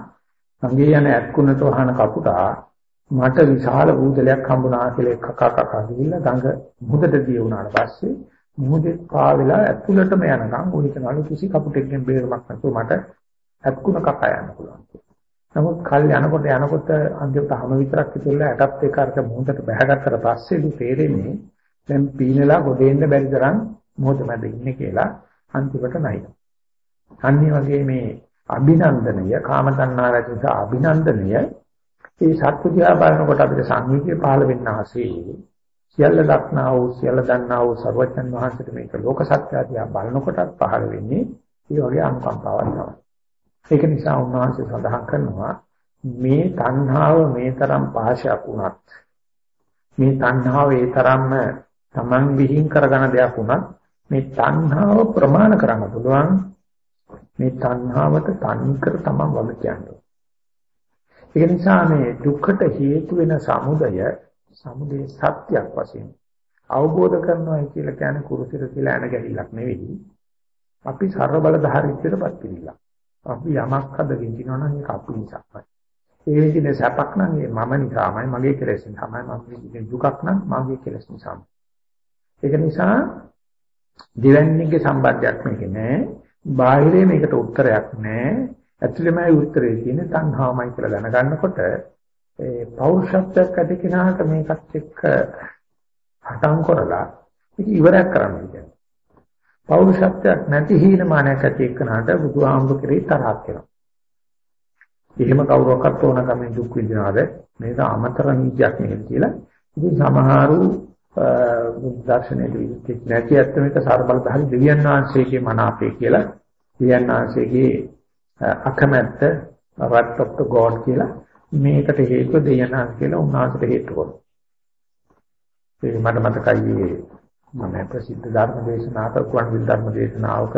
සංගේ යන ඇත්කුණට වහන කපුටා මට විශාල බූදලයක් හම්බුණා කියලා එක කකා කකා ගිහිල්ලා ගඟ මුහුදට දිය වුණාට පස්සේ මුහුදේ පා වෙලා ඇතුළටම යනකම් උන් හිතනලු කිසි කපුටෙක්ගෙන් බේරුමක් නැතුව මට ඇත්කුණ කකා යන්න පුළුවන්. නමුත් කල් යනකොට යනකොට අන්තිමට හැම විතරක් ඉතුරුලා ඇටත් එක අරක මුහුදට බැහැගත්තට පස්සේ දු තේරෙන්නේ දැන් පීනලා ගොඩේන්න බැරි තරම් මොහොත මැද ඉන්නේ කියලා අන්තිමට නැයි. අනිත් වගේ මේ අභිනන්දනය කාම තණ්හාවකින් අභිනන්දනය ඒ සත්‍ය දිහා බලනකොට අපිට සංවේගය පහළ වෙන්න ආසේ සියල්ල දක්නා වූ සියල්ල දන්නා වූ සර්වඥන් වහන්සේට මේක ලෝක සත්‍ය දිහා බලනකොටත් පහළ වෙන්නේ ඒ වගේ අනුකම්පාවක් තමයි. ඒක නිසා උන්වහන්සේ සඳහන් කරනවා මේ තණ්හාව මේ තරම් පාශයක් වුණත් මේ තණ්හාව ඒ තරම්ම Taman විහිං කරගන දෙයක් වුණත් මේ තණ්හාව ප්‍රමාණ කරන්න පුළුවන් මේ තණ්හාවට තනිකර Taman වග කියන්නේ. ඒ නිසා මේ දුක්කට හේතු වෙන සමුදය සමුදය සත්‍යයක් වශයෙන් අවබෝධ කරනවා කියලා කියන්නේ කුරුසිර කියලා එන ගැහිලක් නෙවෙයි. අපි ਸਰව බලධාරීත්වයටපත් පිළිලා. අපි යමක් හද විඳිනවා නම් ඒක අපි නිසාමයි. ඒ විදිහේ සැපක් නම් ඒ මම නිසාමයි මගේ කෙලෙස් නිසාමයි මම විඳින දුකක් නම් මගේ කෙලෙස් නිසාමයි. ඒක නිසා දෙවැන්නේගේ සම්බන්ධයක් මේක නෑ. බාහිරේ මේකට උත්තරයක් නෑ. ඇතුළෙමයි උත්තරේ තියෙන්නේ තණ්හාවමයි කියලා දැනගන්නකොට ඒ පෞරුෂත්වයක් ඇති කෙනාට මේකත් එක්ක හටන් කරලා ඒක ඉවරයක් කරන්න කියන්නේ. පෞරුෂත්වයක් නැති හීනමානයක් ඇති එක්කනට බුදුහාමුදුර කෙරේ තරහක් වෙනවා. එහෙම කවුරක්වත් ඕන කමෙන් දුක් විඳිනවද මේක අමතර නීතියක් නෙවෙයි කියලා. ඉතින් සමහරු බුද්ධ දර්ශනයේ විදිහට නැති ඇත්ත මේක සර්බලධාරී දෙවියන් වහන්සේගේ මනාපේ කියලා දෙවියන් වහන්සේගේ අකමැත්ත wrath of the god කියලා මේකට හේතුව දෙයනා කියලා උන්වහන්සේට හේතු කරනවා. ඒ මට මතකයි මම ප්‍රසිද්ධ ධර්ම දේශනාවක කුවන් විල් ධර්ම දේශනාවක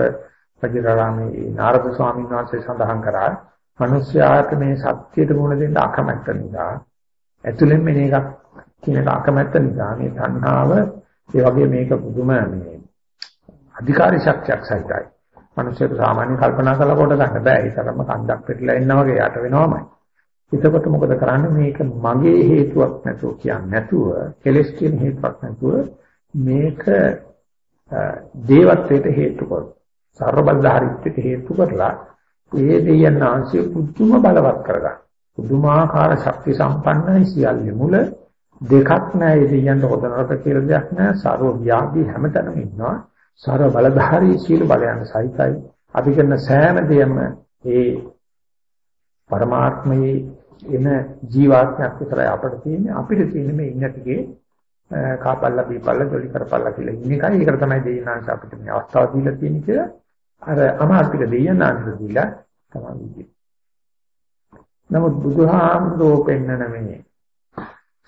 වජිරාරාමේ නාරද ස්වාමීන් වහන්සේ සඳහන් කරා මිනිස්යාට මේ සත්‍යයට මුණ දෙන්න අකමැත්ත නිසා ඇතුළෙන් මෙන එකක් කියන එක අකමැත්ත නිසා මේ තණ්හාව ඒ වගේ මේක පුදුම මේ අධිකාරී ශක්තියක් සහිතයි. මිනිස්සුන්ට සාමාන්‍ය කල්පනා කරලා කොට ගන්න බෑ. ඒ තරම කන්දක් පිටලා ඉන්නා වගේ යට වෙනවමයි. එතකොට මොකද කරන්නේ මේක මගේ හේතුවක් නැතුව කියන්නේ නැතුව කෙලස් කියන හේතුවක් නැතුව මේක දේවත්වයට හේතු කර සර්වබලධාරීත්වයට හේතු කරලා ඒ දෙයයන් ආංශය පුදුම බලවත් කරගන්න. පුදුමාකාර ශක්ති සම්පන්නයි සියල්ල මුල දෙකක් නැහැ ඒ දෙයයන්ට හොදනරක කියලා දෙයක් නැහැ සර්ව ව්‍යාපී හැමතැනම ඉන්නවා. සර්ව බලධාරී සීල බලයන් සහිතයි. අපි කරන සෑම දෙයක්ම ඒ පරමාත්මයේ එන ජීවාත්මයක් විතරයි අපිට තියෙන්නේ. අපිට තියෙන්නේ මේ ඉන්න ටිකේ කාපල්ලා බීපල්ලා ජොලි කරපල්ලා කියලා ඉන්න එකයි. ඒකට තමයි දෙයනාංශ අපිට මේ අවස්ථාව දීලා තියෙන්නේ කියලා. අර අමාත්‍යික දෙයනාංශ දීලා තමයි නමුත් බුදුහාමුදුරෝ පෙන්නන මේ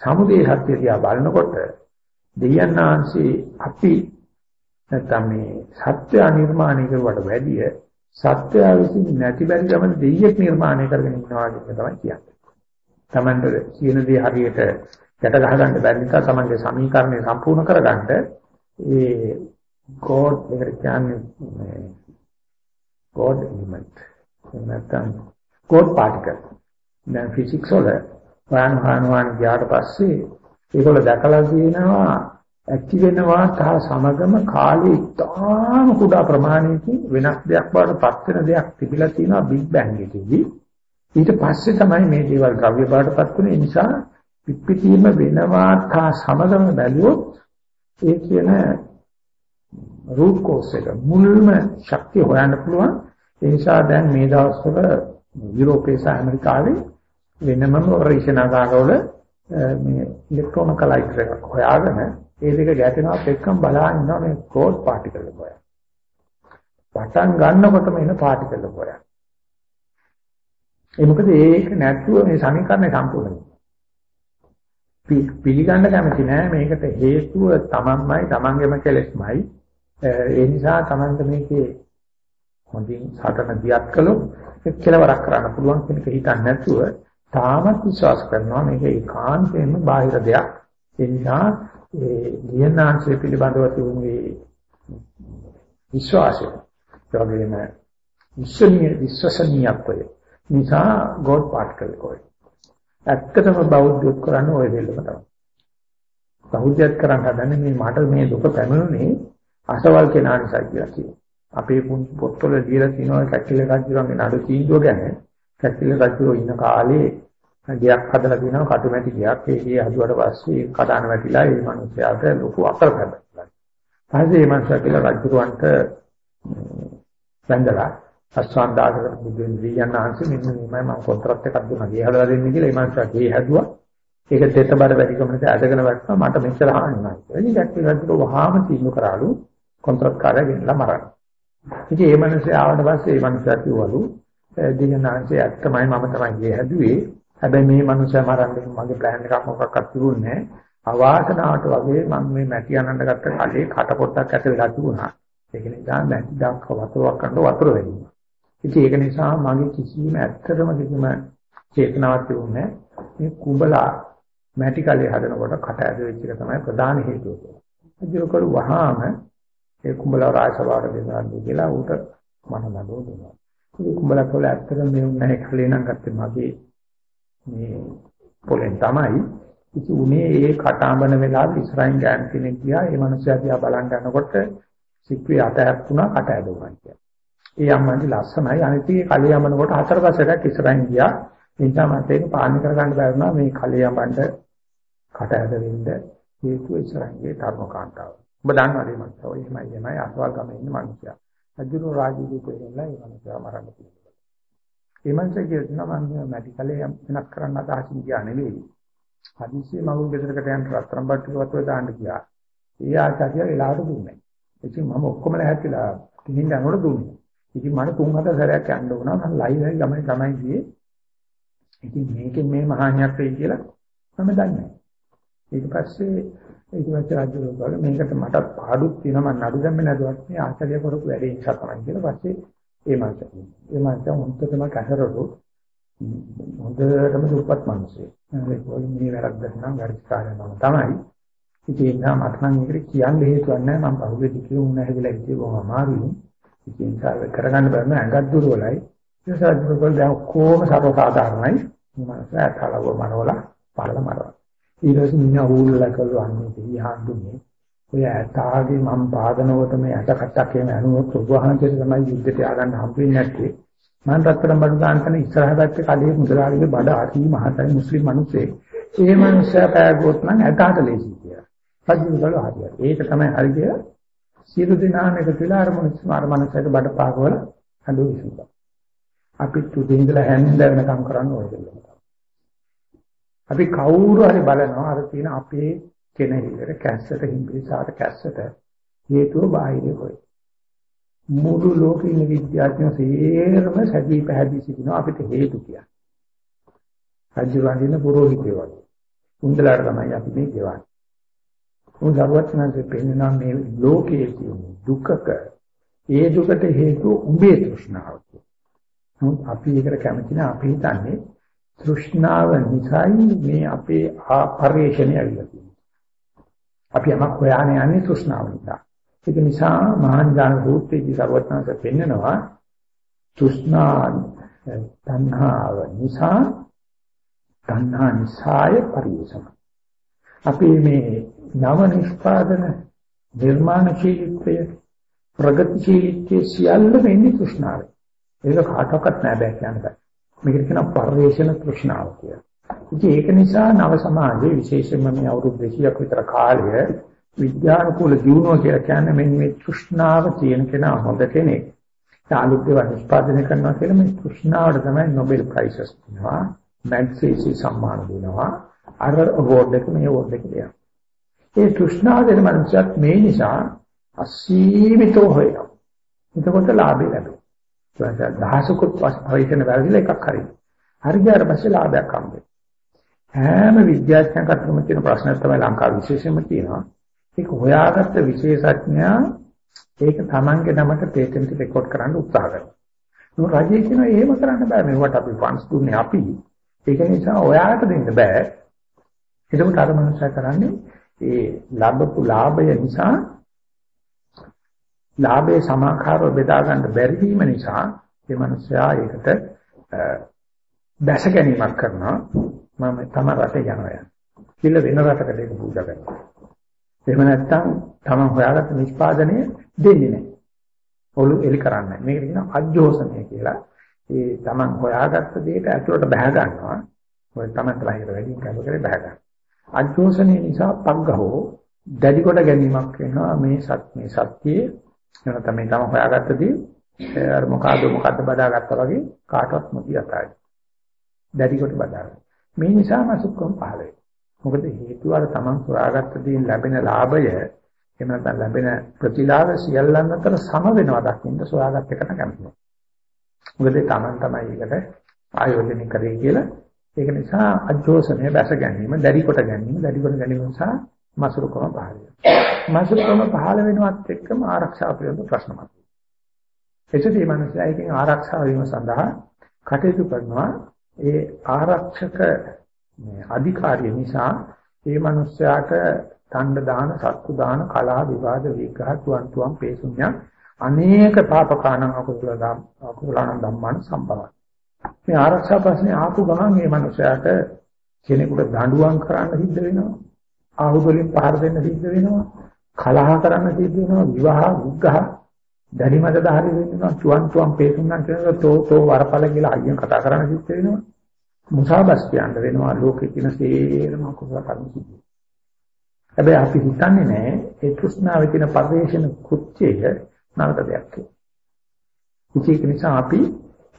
සමුදේ සත්‍ය දිහා බලනකොට දෙයනාංශේ අපි නැත්නම් මේ සත්‍ය නිර්මාණය කරුවට වැඩිය සත්‍ය විසින් නැති බැරි ගමන දෙයියෙක් නිර්මාණය කරගෙන ඉන්නවා කියන තමයි කියන්නේ. Tamanට කියන දේ හරියට යට ගහගන්න බැරි නිසා Tamanගේ සමීකරණය සම්පූර්ණ කරගන්න ඒ God එකට කියන්නේ God element නැත්නම් God particle දැන් ෆිසික්ස් වල හොයන හොයනවා ගියාට පස්සේ ඒගොල්ලෝ දැකලා තියෙනවා ඇති වෙනවා තා සමගම කාලේ ඉතාම කුඩා ප්‍රමාණයකින් වෙනස් දෙයක් බවට පත් වෙන දෙයක් තිබිලා තියෙනවා බිග් බෑන්ග් එකේදී. ඊට පස්සේ තමයි මේ දේවල් ද්‍රව්‍ය බවට පත් වෙන්නේ නිසා පිපිටීම වෙනවා තා සමගම බැලුවොත් ඒ කියන රූට් කෝස් එක මුල්ම ශක්තිය හොයන්න පුළුවන්. ඒ නිසා දැන් මේ දවස්වල යුරෝපයේ සහ ඇමරිකාවේ වෙනම පරීක්ෂණාගාරවල මේ ඉලෙක්ට්‍රෝනකලයිටර් එකක් හොයාගෙන ඒ දෙක ගැටෙනවත් එක්කම බලන්න ඉන්නවා මේ කෝඩ් පාටිකල් එක හොයන්න. පටන් ගන්නකොටම එන පාටිකල් එක හොයන්න. ඒ මොකද ඒක නැතුව මේ සමීකරණය සම්පූර්ණ පිළිගන්න කැමති නෑ මේකට හේතුව තමන්මයි තමන්ගේම කෙලෙස්මයි ඒ නිසා තමන්ට මේකේ හොඳින් සටන දියත් කළොත් කෙලවරක් කරන්න පුළුවන් කියන එක හිතන්නේ නැතුව තාමත් විශ්වාස කරනවා මේක ඒකාන්තයෙන්ම බාහිර දෙයක්. ඒ නිසා ඒ ලියනාංශය පිළිබඳව තිබුණේ විශ්වාසය. ඒ වගේම විශ්වනීය විශ්වසනීයත්වය. නිසා God particle කොයි ඇත්තටම බෞද්ධයෝ කරන්නේ ওই දෙල්ලම තමයි. බෞද්ධයත් කරන්න හදන්නේ මේ මට මේ දුක පැමිණුනේ අසවල් කෙනා නිසා කියලා කියනවා. අපේ පොත්වල දීලා තියෙනවා කැකිල රජුගේ නඩු තීන්දුව ගැන. කැකිල රජු ඉන්න කාලේ ගියක් හදලා තියෙනවා කටුමැටි ගියක් ඒ ගිය හදුවට පස්සේ කඩාන වැටිලා ඒ මිනිස්යාට ලොකු අකල් හැදලා. ඊපස්සේ මේ මිනිසා කියලා රජුරවන්ට වැඳලා අස්වාන් දාගකට බුදුන් දීයන් ආංශෙ මෙන්න මේ මම කොන්ත්‍රාත් එකක් දුන්නා ගේ හදලා දෙන්න කියලා ඒ මිනිසා ගේ හැදුවා. ඒක දෙතබර වැඩිකම නිසා ඇදගෙන වැටුණා මට මෙච්චර හානි නැහැ. එනි කැකිල රජුට වහාම තීන්දුව කරාලු කොන්ත්‍රාත් කාර්යය ගෙනලා මරන්න. ඉතින් ඒ මිනිස්යා ආවට පස්සේ ඒ මිනිසා කිව්වලු දීයන් ආංශය ඇත්තමයි මම තමයි ගේ හැදුවේ හැබැයි මේ මනුස්සයා මරන්නේ මගේ ප්ලෑන් එකක් මොකක්වත් තිබුණේ අවාසනාවට වගේ මම මේ මැටි අනන්න ගත්ත කලේ කට පොට්ටක් ඇත වෙලා තිබුණා. ඒක නිසා මැටි දාක වතුරක් කරන වතුර වෙන්නේ. ඉතින් ඒක නිසා මගේ කිසිම ඇත්තටම කිසිම චේතනාවක් තිබුණේ මේ කුඹලා මැටි කලේ හදනකොට කට ඇද වෙච්ච එක තමයි ප්‍රධාන හේතුව. අදිරකළු වහාම ඒ කුඹලා රාජසභාවට දෙනවා කියලා ඌට මනමඩෝ දෙනවා. ඒ කුඹලා කොල ඇත්තටම මේ උන්නේ කලේ නම් ගත්තේ මගේ මේ පොලෙන් තමයි ඉති උනේ ඒ කටාඹන වෙලාවට ඉස්රායිල් ගෑන් කෙනෙක් ගියා ඒ මනුස්සයා දිහා බලන් යනකොට සික්වේ අතහැප්පුණා කට ඇදුණා කියලා. ඒ අම්මන්ටි ලස්සනයි අනිත් ඒ කලිය යමනකොට හතර පස්සට ඉස්රායිල් ගියා. ඒ නිසා මට ඒක පාලනය කරගන්න බැරි වුණා මේ කලිය යමන්ට කට ඇදෙන්න හේතුව ඉස්රායිල්ගේ ධර්මකාන්තාව. ඔබ දන්නවද මේ මනුස්සයා? ඔය එහෙමයි එහෙමයි අසවල් ගමේ ඉන්න මනුස්සයා. අජුරු රාජීවී කෙනෙක්ලා ඒ මනුස්සයා මරන්න තියෙනවා. ඒ මනස කියනවා මම මෙඩිකලේ වෙනස් කරන්න අදහසින් ගියා නෙවෙයි. හදිස්සියේ මගුල් ගෙදරකට යන්න රත්තරන් බට්ටික වතුර දාන්න ගියා. ඒ ආචාර්ය වෙලාවට දුන්නේ. ඉතින් මම ඔක්කොම ලැහැත්තිලා කිහින් යනකොට දුන්නේ. ඉතින් මට තුන් හතර සැරයක් යන්න වුණා. මම ලයිව් එකේ ගමනේ තමයි ගියේ. ඉතින් මේකෙන් මේ මහාඥයක් වෙයි කියලා මම දන්නේ නැහැ. ඊට පස්සේ ඊට පස්සේ රාජ්‍ය වල මේකට මට පාඩුක් තියෙනවා මම නඩු දැම්මේ නැතුවත් මේ ආචාර්ය කරපු වැඩේ නිසා තමයි කියලා පස්සේ ඒ මාස ඒ මාස හොන්තටම කසරරු හොඳටම දුප්පත් මිනිස්සු. ඒ කොයි මේ වැරද්දක් නම් ගරිකාරයම තමයි. ඉතින් නම් මට නම් ඒකට කියන්න හේතුවක් නැහැ මම පහුගිය දිකේ උන්න හැදිලා ඉතින් කොහොම අමාරුයි. ඉතින් ඒක කරගන්න බෑ නෑ ඇඟක් දුරවලයි. ඒ නිසා දුරවල දැන් කොහොම සර්ව සාධාරණයි. මනස ඇතලව මනවල පහළ මරනවා. ඊට පස්සේ මිනිහ ඌල්ලා කළවන්නේ තියහඳුනේ. ඔය ඇතාගේ මම පාදනකොට මේ ඇට කට්ටක් එහෙම අනුවොත් උභාහන්තේ තමයි යුද්ධයට ආගන්න හම්බෙන්නේ නැත්තේ. මම රත්තරන් බඩු දාන තැන ඉස්සරහ පැත්තේ කඩේ මුදලාලිගේ බඩ අති මහතයි මුස්ලිම් මිනිස්සේ. ඒ මිනිස්සයා පෑගොත් නම් ඇතාට ලේසි කියලා. සජ්ජින් කළා හරියට. ඒක තමයි හරි කියලා. සියලු දෙනාම එකතු වෙලා අර මිනිස්සු අර මිනිස්සට බඩ පාගවල හඳු විසුණා. අපි තුදින් ඉඳලා හැන්ද වෙනකම් කරන්න ඕනේ. අපි කවුරු හරි බලනවා අර තියෙන අපේ කෙනෙහිලට කැස්සට හිම්පිරිසාට කැස්සට හේතුව බාහිර හොයි. මුළු ලෝකේ ඉන්න විද්‍යාඥයෝ සේරම සැදී පැහැදී සිටිනවා අපිට හේතු කියන්නේ. රජුරන්දින පුරোহিතයෝ වගේ. උන්දලාට තමයි අපි මේ කියවන්නේ. උන් දරුවචනන්සේ පෙන්වන මේ ලෝකයේ තියෙන දුකක ඒ දුකට හේතුව උඹේ තෘෂ්ණාව. නමුත් අපි ඒකට කැමති නැහැ අපි හිතන්නේ තෘෂ්ණාව නිසායි මේ අපේ පරිශ්‍රණය ඇවිල්ලා තියෙන්නේ. අපි යමක් හොයාගෙන යන්නේ තෘෂ්ණාව නිසා. ඒක නිසා මහාන් ඥාන සූත්‍රයේදී සර්වඥාන්ත පෙන්නනවා තෘෂ්ණා තණ්හාව නිසා තණ්හා නිසාය පරිේශන. අපි මේ නව නිෂ්පාදන නිර්මාණශීලීත්වය ප්‍රගතිශීලීත්වය සියල්ල වෙන්නේ තෘෂ්ණාවෙන්. ඒක කාටවත් නෑ බෑ කියන්න බෑ. මේකට කියනවා පරිේශන තෘෂ්ණාව කියලා. ඉතින් ඒක නිසා නව සමාජයේ විශේෂයෙන්ම මේ අවුරුදු 200ක් විතර කාලය විද්‍යානුකූල දියුණුව කියලා කියන්නේ මෙන්න මේ තෘෂ්ණාව තියෙන කෙනා හොඳ කෙනෙක්. ආලුත් දේවල් නිෂ්පාදනය කරනවා කියලා මේ තෘෂ්ණාවට තමයි Nobel Prizes දෙනවා. මැග්සීසි සම්මාන දෙනවා. අර අවෝඩ් එක මේ අවෝඩ් එක දෙනවා. ඒ තෘෂ්ණාව දෙන මනුස්සයත් මේ නිසා අසීමිතව හොයනවා. එතකොට ලාභය ලැබෙනවා. දහසකුත් පරිශන වැරදිලා එකක් හරි. හරි ගියාට පස්සේ ලාභයක් හම්බෙයි. හැම විද්‍යාඥයෙක් අතරම තියෙන ප්‍රශ්නයක් තමයි ලංකාව විශේෂයෙන්ම තියෙනවා. ඒක හොයාගත්ත විශේෂඥයා ඒක Tamange නමට පේටන්ට් රෙකෝඩ් කරන්න උත්සාහ කරනවා. නෝ රජය කියනවා එහෙම කරන්න බෑ. මේවට අපි ෆන්ඩ්ස් දුන්නේ අපි. ඒක නිසා ඔයාලට දෙන්න බෑ. ඒකම අර මනුස්සයා කරන්නේ ඒ ලැබපු ලාභය නිසා ලාභයේ සමාකාරව බෙදා ගන්න බැරි වීම නිසා ඒ මනුස්සයා ඒකට දැස ගැනීමක් කරනවා. මම තම රට යනවා. කියලා වෙන රටකට ඒක පූජා කරනවා. එහෙම නැත්නම් තමන් හොයාගත්ත නිෂ්පාදනය දෙන්නේ නැහැ. ඔලු එලි කරන්නේ මේක කියනවා අජෝසනය කියලා. ඒ තමන් හොයාගත්ත දෙයට ඇතුළට බහ ගන්නවා. ඔය තමන් ළඟට වැඩි කම කරේ බහ ගන්න අජෝසනය නිසා පග්ගහෝ දැඩි කොට ගැනීමක් වෙනවා. මේ සත් මේ සත්‍යයේ නැත්නම් මේ තම හොයාගත්තදී අර මොකಾದ මොකද්ද බදාගත්තා වගේ කාටවත් මුදිය අතයි. දැඩි කොට බදාගන්න. මේ නිසාම සුඛම් පහළ වෙනවා. මොකද හේතුව අර තමන් හොයාගත්ත දේෙන් ලැබෙන ලාභය එහෙම නැත්නම් ලැබෙන ප්‍රතිලාභ සියල්ලන් අතර සම වෙනවා දකින්න සොයාගත් එකට කැමතියි. මොකද තමන් තමයි ඒකට ආයෝජනය කරේ කියලා ඒක නිසා අජෝසනය බැස ගැනීම, දැඩි කොට ගැනීම, දැඩි කොට ගැනීම නිසා මසුරුකම පහළ වෙනවා. මසුරුකම පහළ වෙනවත් එක්කම ආරක්ෂාව පිළිබඳ ප්‍රශ්න මතුවෙනවා. එතකොට මේ මිනිස්යා එකෙන් ආරක්ෂා වීම සඳහා කටයුතු කරනවා. ඒ ආරක්ෂක අධිකාරිය නිසා මේ මිනිස්යාට ඡණ්ඩ දාන, සත්තු දාන, කලා විවාද විග්‍රහ තුන් තුන් පේසුඤ්ඤ අනේක පාපකාන අකුසල දම් අකුසලාන ධම්මං සම්භවයි. මේ ආරක්ෂා ප්‍රශ්නේ ආපු ගමන් මේ මිනිස්යාට කෙනෙකුට දඬුවම් කරන්න සිද්ධ වෙනවා. ආයුධ වලින් පහර දෙන්න සිද්ධ වෙනවා. කලහ කරන්න සිද්ධ වෙනවා. විවාහ, උග්ඝහ, දැඩි මත දහරි වෙනවා. චුවන් චුවන් පේසුන්නම් කියනවා තෝ තෝ වරපල කියලා අයියෙන් කතා කරන්න සිද්ධ වෙනවා. මුසාබස් කියන්න වෙනවා ලෝකේ තියෙන සේරම කුසල කර්ම සිද්ධ හැබැයි අපි හිතන්නේ නැහැ ඒ තෘෂ්ණාවේ තියෙන පරිවේෂණ කෘත්‍යය නරක දෙයක් කියලා. ඒක නිසා අපි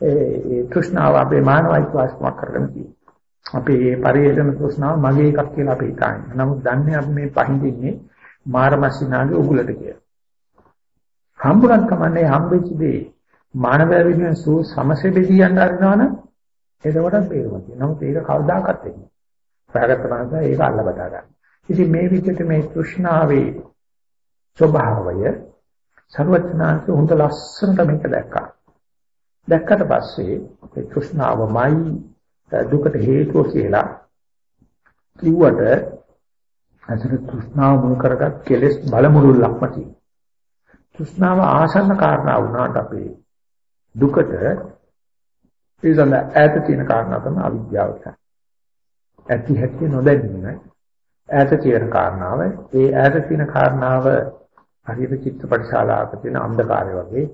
ඒ තෘෂ්ණාව අපේ මානව අයිතිවාසිකමක් කරගෙන තියෙනවා. අපේ මේ පරිේෂණ තෘෂ්ණාව මගේ එකක් කියලා අපි හිතන්නේ. නමුත් දන්නේ අපි මේ පහින්දින්නේ මාරමස්සිනාගේ උගලට කියලා. හම්බුනත් කමන්නේ හම්බෙච්ච දේ මානවය විදින සූ සමසේ බෙදී යන්න හරිනවනම් එතකොටත් බේරුවා කියනවා. නමුත් ඒක කවදාකවත් එන්නේ. හොයාගත්ත මනස ඒක අල්ල බදා ගන්න. ඉතින් මේ විදිහට මේ තෘෂ්ණාවේ ස්වභාවය සර්වඥාන්සේ හොඳ ලස්සනට මේක දැක්කා. දැක්කට පස්සේ ඒ තෘෂ්ණාවමයි දුකට හේතුව කියලා කිව්වට අසර තෘෂ්ණාව මුල් කරගත් කෙලෙස් බලමුළුල්ලක්ම තියෙනවා. තෘෂ්ණාව ආසන්න කාරණා වුණාට අපේ දුකට ඉතින් ඈත තියෙන කාරණා තමයි අවිද්‍යාව කියන්නේ. ඇති හැටි නොදැනීම ඈත තියෙන කාරණාව. ඒ ඈත තියෙන කාරණාව හරියට චිත්තපටි ශාලාවක තියෙන අන්ධකාරය වගේ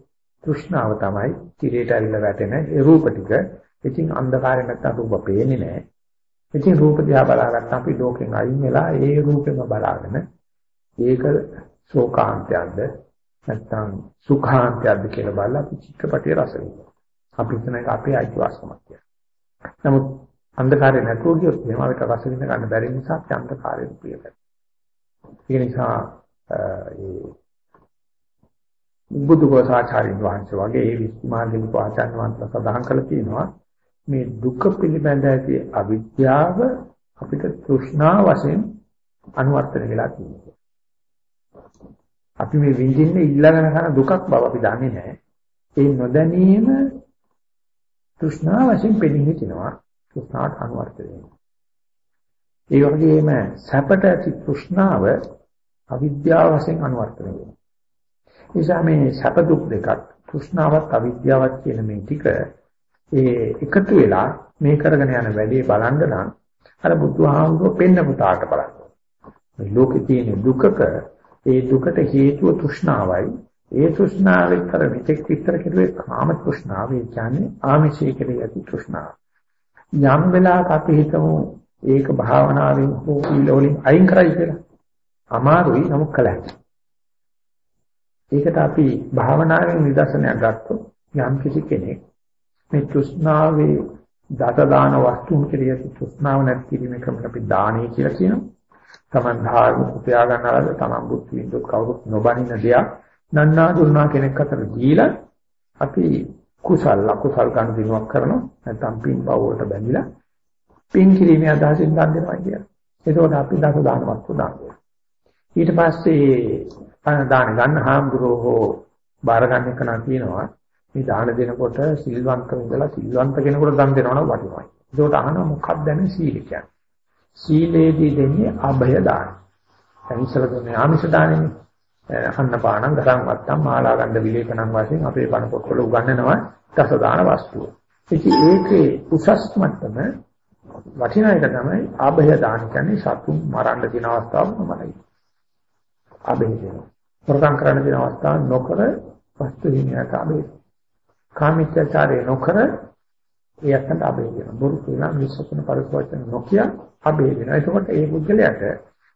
තෘෂ්ණාව තමයි තිරයට ඇවිල්ලා වැටෙන ඒ රූප ටික. ඉතින් අන්ධකාරය නැත්තම් රූප පේන්නේ නැහැ. ඉතින් රූප දිහා බලාගත්තා අපි ලෝකෙන් අයින් වෙලා ඒ රූපෙම බලාගෙන ඒක ශෝකාන්තයක්ද නැත්තම් සුඛාන්තයක්ද කියලා බලලා අපි චිත්තපටිය රස වෙනවා. අපි හිතන එක අපේ අයිතිවාසිකමක් කියලා. නමුත් අන්ධකාරය නැතුව ගියොත් එහෙම අපිට රස විඳ ගන්න බැරි නිසා අන්ධකාරයෙන් ප්‍රිය කරනවා. ඒ නිසා ඒ බුදුගෝසාචාරින් වහන්සේ වගේ ඒ විස්මාර්ගික ආචාර්ය වහන්සේ සඳහන් කළ තියෙනවා මේ දුක පිළිබඳ ඇති අවිද්‍යාව අපිට තෘෂ්ණා වශයෙන් අනුවර්තන වෙලා තියෙනවා. අපි මේ විඳින්නේ ඊළඟන කරන දුකක් බව අපි දන්නේ නැහැ. ඒ නොදැනීම තෘෂ්ණා වශයෙන් පෙනී හිටිනවා. තෘෂ්ණාට අනුවර්තන වෙනවා. ඒ වගේම සැපට ඇති තෘෂ්ණාව අවිද්‍යාව වශයෙන් අනුවර්තන වෙනවා. නිසා මේ සැප දුක් දෙකක් තෘෂ්ණාවත් අවිද්‍යාවත් කියන මේ ටික ඒ එකතු වෙලා මේ කරගෙන යන වැඩේ බලන්න නම් අර බුදුහාමුදුරුවෝ පෙන්න පුතාට බලන්න. මේ ලෝකේ තියෙන දුකක ඒ දුකට හේතුව තෘෂ්ණාවයි. ඒ තෘෂ්ණාවෙන් කර මෙතෙක් විතර කෙරුවේ කාම තෘෂ්ණාව. ඒ කියන්නේ ආමිෂයේ කෙරෙහි ඇති තෘෂ්ණාව. යම් වෙලාවක අපි හිතමු ඒක භාවනාවෙන් හෝ ඊළෝලින් අයින් කරයි කියලා. අමාරුයි නමුත් කළ හැකියි. ඒකට අපි භාවනාවෙන් නිදර්ශනයක් ගත්තොත් යම් කිසි කෙනෙක් මේ තෘෂ්ණාවේ දත දාන වස්තුන් කෙරෙහි තෘෂ්ණාව නැති කිරීමේ ක්‍රමයට අපි දානේ කියලා කියනවා. Taman ධාර්ම උපයා ගන්නවද Taman බුද්ධ විඳොත් කවුරුත් නොබනින දෙයක් නන්නා දුන්නා කෙනෙක් අතර දීලා අපි කුසල අකුසල් ගන්න දිනුවක් කරනවා නැත්නම් පින් පව වලට බැඳිලා පින් කිරීමේ අදහසින් දන් දෙනවා කියලා. ඒකෝට අපි දස දාන වස්තු දානවා. ඊට පස්සේ දාන ගන්න හාමුදුරුවෝ බාර ගන්න එක නම් කියනවා මේ දාන දෙනකොට සිල්වන්තව ඉඳලා සිල්වන්ත කෙනෙකුට දන් දෙනවනම් වටිනවා. ඒකට අහනවා මොකක්ද දැන සීල කියන්නේ? සීලේදී දෙන්නේ අභය දාන. එනිසල දුන්නේ ආමිෂ දානෙනේ. අන්නපාණං ගරම් වත්තම් මාලා ගන්න විලේපණං වශයෙන් අපේ බණ පොත්වල උගන්වනවා දස දාන වස්තුව. ඉතින් ඒකේ උසස් මට්ටම වටිනා එක තමයි අභය දාන කියන්නේ සතුන් මරන්න දින අවස්ථාව තමයි. අභය දෙනවා. ප්‍රකම් කරන්න දින අවස්ථාව නොකර වස්තු හිමියට අභය කාමීත්‍යචාරය නොකර ඒ අතට අබේ වෙනවා. බොරු කියලා විශ්වසන පරිසවචන නොකිය අබේ වෙනවා. එතකොට ඒ පුද්ගලයාට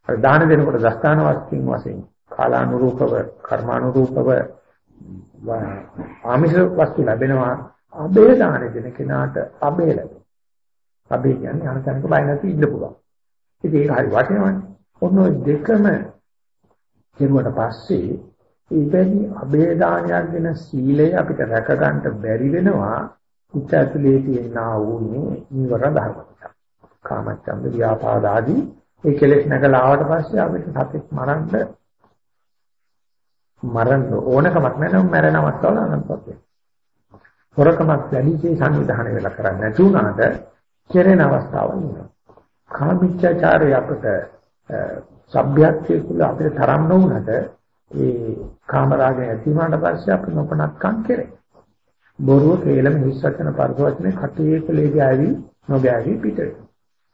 අර දාන දෙනකොට දස්තාන වස්තුන් වශයෙන් කාලානුරූපව කර්මානුරූපව ආමිෂ වස්තු ලැබෙනවා. අබේ දාන දෙන කෙනාට අබේ ලැබෙනවා. අබේ කියන්නේ අනතනක බය නැති ඉන්න පුළුවන්. ඉතින් ඒක හරි වටිනවනේ. ඔන්න දෙකම කෙරුවට පස්සේ ඉතින් අබේදානයක් දෙන සීලය අපිට රැක ගන්න බැරි වෙනවා උච්ච ඇතුලේ තියෙනා වූනේ නිවර ධර්ම නිසා. කාමච්ඡන්ද ව්‍යාපාද ආදී ඒ කෙලෙස් නැගලා ආවට පස්සේ අපිට සතෙක් මරන්න මරන්න ඕනකමක් නැහැ නම් මැරෙන අවස්ථාවල අනන්තවත් වෙනවා. හොරකමක් වැඩිචේ සංවිධානය වෙලා කරන්නේ නැති උනාට කෙරෙන අවස්ථාවල් වෙනවා. කාමීච්ඡාචාරය අපිට සભ્યත්වයේ තුල අපිට තරම් නොවුනට ඒ කාමරාගය ඇති වුණාට පස්සේ අපි නොපනත්කම් කරේ. බොරුව කේලම හිස් වචන පරිවචනේ කටේ කලේ ගෑවි නොගෑවි පිටේ.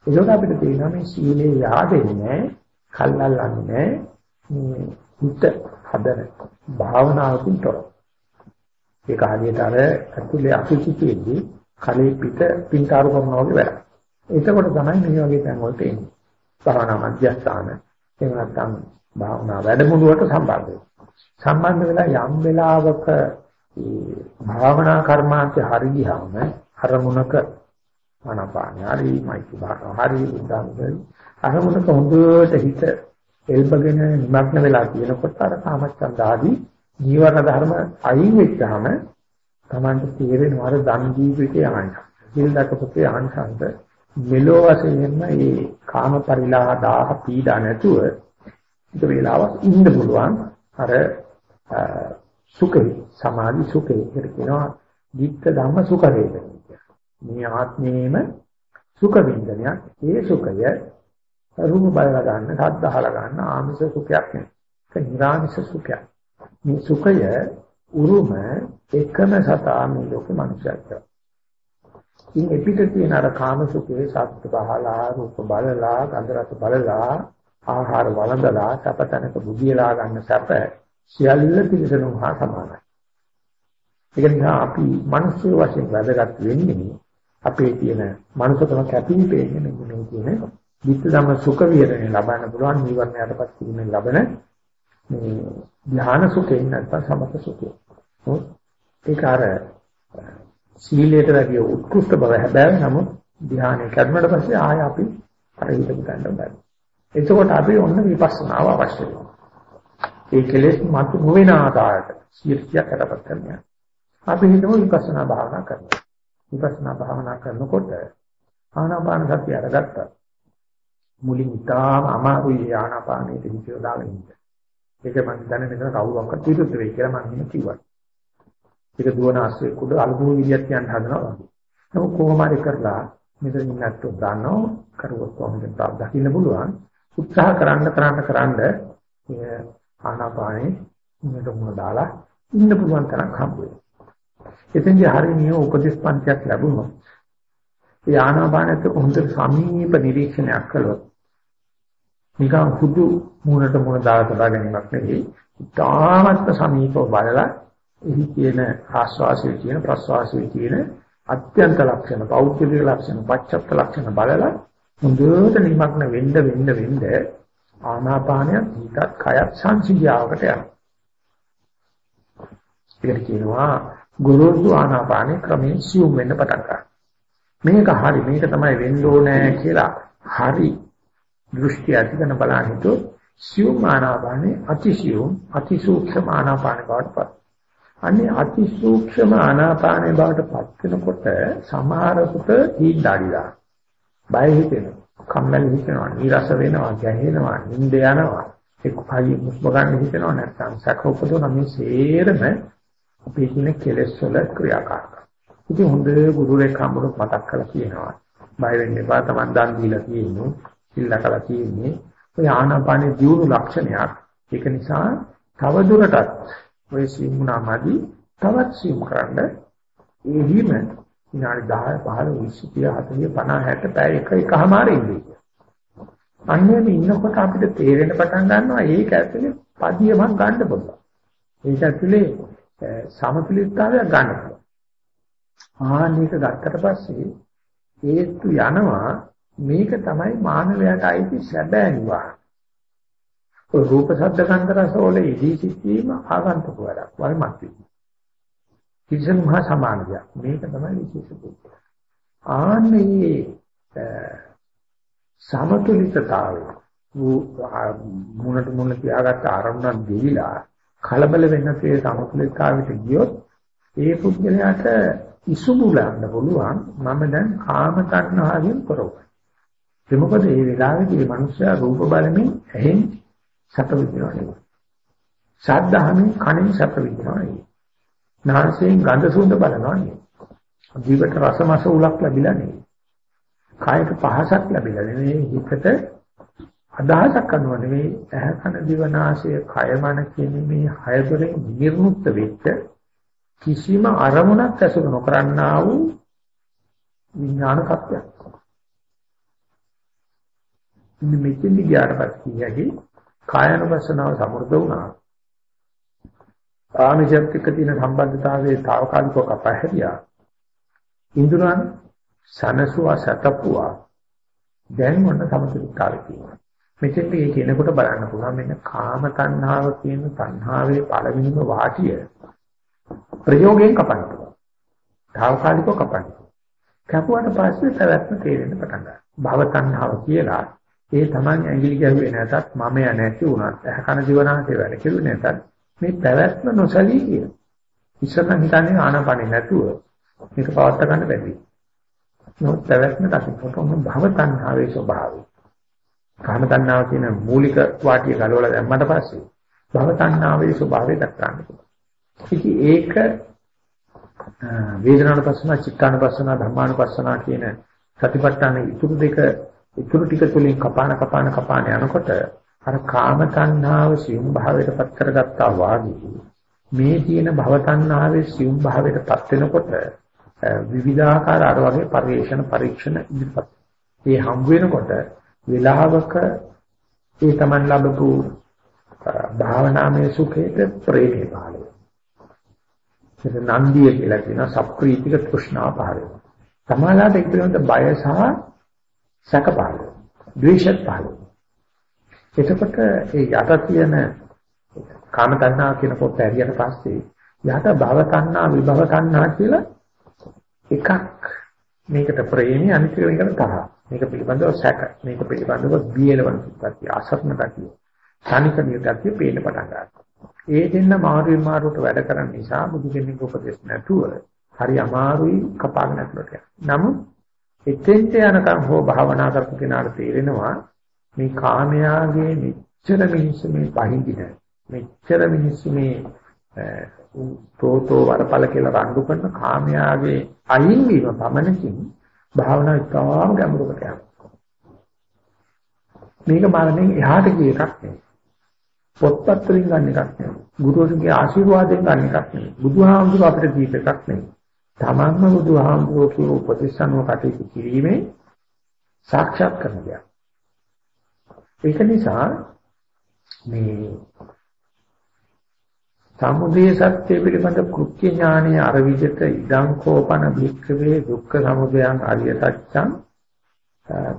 ඒක අපිට තේරෙනවා මේ සීලේ yaadෙන්නේ කල්ලල්ලන්නේ මේ හිත හදන භාවනාවකින් තොර. ඒක හරියට අර ඇතුලේ අසුචිතේදී කලේ පිට පින්කාරු කරනවා වගේ වැඩක්. එතකොට තමයි මේ වගේ තැන් වලට එන්නේ. භාවනා මධ්‍යස්ථාන එහෙම නැත්නම් භාවනා වැඩමුළුවට සම්බන්ධ වෙනවා. සම්බන්ධ වෙලා යම් වෙලාවක භාවනා කර්මාන්ත හරි ගියාම අරමුණක ආනාපාන හරි මයිති භාවනා හරි උදාහරණ අරමුණක හොඳට හිත එල්බගෙන නිමග්න වෙලා තියෙනකොට අර කාමච්ඡන්ද ආදී ජීවන ධර්ම අයින් වෙච්චාම Tamanට තේරෙනවා අර ධන් ජීවිතයේ ආංශ. සිල් දකපොතේ ආංශන්ත මෙලෝ වශයෙන්ම මේ කාම පරිලාහ දාහ පීඩා නැතුව ඒක වේලාවක් ඉන්න පුළුවන්. අර සුඛේ සමාධි සුඛේ කියලා කියනවා. ධිට්ඨ ධම්ම සුඛ වේදනය මේ ආත්මේම සුඛ වින්දනයක් ඒ සුඛය රූප බලලා ගන්න සද්ද අහලා ගන්න ආමිෂ සුඛයක් නෙවෙයි. ඒක නිර්ආමිෂ සුඛයක්. මේ සුඛය උරුම එකම සතා මේ ලෝකේ මනුෂ්‍යයෙක් ඉන් එපිට තියෙන අර කාම සුඛේ සත්‍ය බහලා රූප බලලා ගන්ධ රස බලලා ආහාර වළඳලා සපතනක බුදියලා ගන්න සැප සියල්ල පිළිසනුම් හා සමානයි. ඒක නිසා අපි මිනිස්සු වශයෙන් වැදගත් වෙන්නේ අපේ තියෙන මනුෂ්‍යකම කැපී පෙනෙන්නේ මෙන්න මේ කියන විත්ත ධම්ම සුඛ විහරණය ලබන්න පුළුවන් නිවර්ණයටපත් කිරීමෙන් ලබන මේ ධ්‍යාන සුඛයෙන් නැත්නම් සමත සුඛය. ඒක අර සීලයට වැඩිය උත්කෘෂ්ඨ බව හැබැයි නමුත් ධ්‍යානෙ කරනකොට පස්සේ ආය අපි අර හිතපු ගන්න බෑ. එතකොට අපි ඔන්න විපස්සනාව අවශ්‍ය වෙනවා. ඒ කෙලෙස් මතු නොවන ආකාරයට සියතියක් කරපත් කරනවා. අපි හිතමු විපස්සනා භාවනා කරනවා. විපස්සනා භාවනා කරනකොට ආනාපාන සතිය අරගත්තා. මුලින් ඉතාම අමාරුයි ආනාපානෙට හිතියෝ දාගෙන ඉන්න. ඒක මම දැන මෙතන කවුරක්වත් විරුද්ධ වෙයි කියලා මම හිතේ කිව්වා. ඒක දුවන ආශ්‍රේ කුඩ අලුබු විදියක් කියන්න හදනවා වගේ. නමුත් කොහොම හරි කරලා මෙතන ඉන්නත් දානවා කරුවොත් කොහොමද දකින්න පුළුවන්. උත්සාහ කරන්න කරන්න කරන්න ආනාපානේ මුලට මුල දාලා ඉන්න පුළුවන් තරම් හම්බ වෙනවා. එතෙන්දී හරිනිය උපදේශ පන්තියක් ලැබුණොත් ඒ ආනාපානෙත් හොඳට සමීප නිරීක්ෂණයක් කළොත් නිකන් හුදු මූණට මූණ දාලා තබා ගැනීමක් නෙවෙයි. ඉතාමත් සමීපව බලලා එහි කියන ආස්වාසයේ කියන ප්‍රස්වාසයේ කියන අත්‍යන්ත ලක්ෂණ, පෞද්ගලික ලක්ෂණ, පච්චත්ත ලක්ෂණ බලලා හොඳට නිමග්න වෙන්න වෙන්න වෙන්න ආනාපානය හිතත් කයත් සංසිද්ධියකට යනවා. ඒකට කියනවා ගුරුතු ආනාපානේ ක්‍රමයෙන් සියුම් වෙන්න පටන් ගන්නවා. මේක හරි මේක තමයි වෙන්න ඕනේ කියලා හරි දෘෂ්ටි අධිකන බලහිතෝ සියුම් ආනාපානේ අතිසියුම් අතිසූක්ෂම ආනාපානේ බවටපත්. අනේ අතිසූක්ෂම ආනාපානේ බවටපත් වෙනකොට සමහරකට හීඩාඩිලා බය හිතෙනවා. කම්මැලි හිතෙනවා, නීරස වෙනවා, ගැහෙනවා, නිින්ද යනවා. එක්ක පහයි මුස්ම ගන්න හිතෙනවා නැත්නම් සැක උපදවන මේ සේරම අපේ කියන කෙලෙස් වල ක්‍රියාකාරකම්. ඉතින් හොඳ ගුරුරෙක් හම්බුනොත් මතක් කරලා කියනවා. බය වෙන්න එපා තමන් දන් දීලා තියෙන්නේ, සිල්ලකලා තියෙන්නේ. ඔය ආනාපානේ දියුණු ලක්ෂණයක්. ඒක නිසා තව දුරටත් ඔය සීමුණාමදි තවත් සීමු කරන්න එහිම විනාඩි 10 15 20 30 40 50 60 පැය එක එකමාර ඉන්නේ. අන්නේම ඉන්නකොට අපිට තේරෙන්න පටන් ගන්නවා ඒක ඇතුලේ පදියමක් ගන්න පුළුවන්. ඒක ඇතුලේ සමතුලිතතාවයක් ගන්න පුළුවන්. ආන්නේක ගත්තට පස්සේ ඒත්තු යනවා මේක තමයි මානවයාට අයිති සැබෑ නිවහන. ඔය රූප ශබ්ද ගන්ධ රස වල ඉදී සිටීම ආගන්තුක වැඩක්. වයිමත් වීම. කිසිම මහා සමාන දෙයක්. මේක තමයි විශේෂ දෙයක්. ආන්නේ සමතුලිතතාවය මුණට මුණ තියාගත්ත ආරම්භන දෙවිලා කලබල වෙන්න තේ සමතුලිතතාවයට ගියොත් ඒ පුද්ගලයාට ඉසුමුලන්න පුළුවන් මම දැන් කාම තණ්හාවෙන් කරොයි. ඒ මොකද මේ වෙලාවේදී මේ මිනිස්සයා රූප බලමින් ඇහෙන් සැප විඳිනවා නෙවෙයි. ශබ්දහමින් කනින් සැප විඳිනවා නෙවෙයි. නාසයෙන් ගඳ සුවඳ බලනවා නෙවෙයි. ජීවිත රසමස උලක් ලැබිලා නෙවෙයි. කායක පහසක් ලැබිලා නෙවෙයි. හිතට අදහසක් කරනවා නෙවෙයි. ඇහ කන දිව නාසය කය මන කියන මේ හය දොරෙන් නිර්මුක්ත වෙච්ච කිසිම අරමුණක් ඇසුරු නොකරන්නා වූ විඥාන සත්‍යයක්. ඉන්න මෙතෙන් ගියාට පස්සේ කියකි කායනුපස්සනාව සමෘද්ධ වුණා. ආමිෂත් එක්ක තියෙන සම්බන්ධතාවයේ తాවකාලිකව කපහැරියා. ඉන්ද්‍රයන් සනසුවා සතපුවා දැන් මොන සමතුලිතතාවය තියෙනවා. මෙතෙන් මේ කෙනෙකුට බලන්න පුළුවන් මෙන්න කාම තණ්හාව කියන තණ්හාවේ පළවෙනිම වාටිය ප්‍රයෝගයෙන් කපන්න පුළුවන්. తాවකාලිකව කපන්න. කපුවාට පස්සේ පැවැත්ම තේරෙන්න පටන් ගන්නවා. භව තණ්හාව කියලා ඒ Taman ඇඟිලි ගැහුවේ නැතත් මම ය නැති වුණත් ඇහ කන දිවනාසේ වැඩ කෙරුවේ නැතත් මේ පැවැත්ම නොසලී කියන. ඉස්සරහ හිතන්නේ ආනාපානෙ නැතුව මේක පවත් ගන්න බැරි. නමුත් පැවැත්ම දකින්නකොට මොන භව තණ්හාවේ ස්වභාවය. කාම තණ්හාව කියන මූලික වාටිය ගලවලා දැම්මට පස්සේ භව තණ්හාවේ ස්වභාවය දක්වන්න පුළුවන්. ඉතින් ඒක වේදනානුපස්සන, චිත්තානුපස්සන, ධම්මානුපස්සන කියන සතිපට්ඨාන ඉතුරු දෙක ඉතුරු ටික තුලින් කපාන කපාන කපාන යනකොට අර කාම තණ්හාව සියුම් භාවයටපත් කරගත්තා වාගේ මේ තියෙන භව තණ්හාවේ සියුම් භාවයටපත් වෙනකොට විවිධාකාර අර වගේ පරිේශන පරීක්ෂණ ඉදිරිපත්. මේ හම් වෙනකොට විලාවක ඒ Taman ලැබපු භාවනාමය සුඛයට ප්‍රේමේ පහළ වෙනවා. නන්දිය කියලා කියන සප්‍රීතික තෘෂ්ණාව පහළ වෙනවා. සමාලාට ඒක පිළිබඳ බය සහ සැක පහළ වෙනවා. ද්වේෂත් පහළ වෙනවා. එතකොට ඒ යට තියෙන කාම තණ්හා කියන කොට ඇරියට පස්සේ යට භව තණ්හා විභව තණ්හා කියලා එකක් මේකට ප්‍රේමී අනිත් එකට තරහ. මේක පිළිබඳව සැක. මේක පිළිබඳව බියලවන සත්‍ය ආසරණ ගතිය. සානිකණිය ගතිය පේන්න පටන් ගන්නවා. ඒ දෙන්න මාරුවෙන් මාරුවට වැඩ කරන නිසා බුදු කෙනෙක් උපදෙස් නැතුව හරි අමාරුයි කපාගෙන යනකොට. නමුත් එතෙන්ට යනකම් හෝ භාවනා කරපු කෙනාට තේරෙනවා මේ කාමයාගේ මෙච්චර මිනිස්සු මේ පහින්දින මෙච්චර මිනිස්සු මේ තෝතෝ වරපල කියලා රණ්ඩු කරන කාමයාගේ අයින් වීම පමණකින් භාවනා ඉතාම ගැඹුරකට යනවා. මේක මරණයෙන් එහාට ගිය එකක් නෙවෙයි. පොත්පත් වලින් ගන්න එකක් නෙවෙයි. ගුරුවරුන්ගේ ආශිර්වාදයෙන් ගන්න එකක් නෙවෙයි. බුදුහාමුදුරුවෝ අපිට දීප එකක් නෙවෙයි. තමන්ම බුදුහාමුදුරුවෝ කියපු උපදේශනුව කටයුතු කිරීමේ සාක්ෂාත් කරන දෙයක්. ඒක නිසා මේ සමුදය සත්‍ය පිළිබඳ කෘත්‍ය ඥානයේ අර විදිහට ඉදං කෝපන භික්ඛවේ දුක්ඛ සමුදයං අරිය සත්‍යං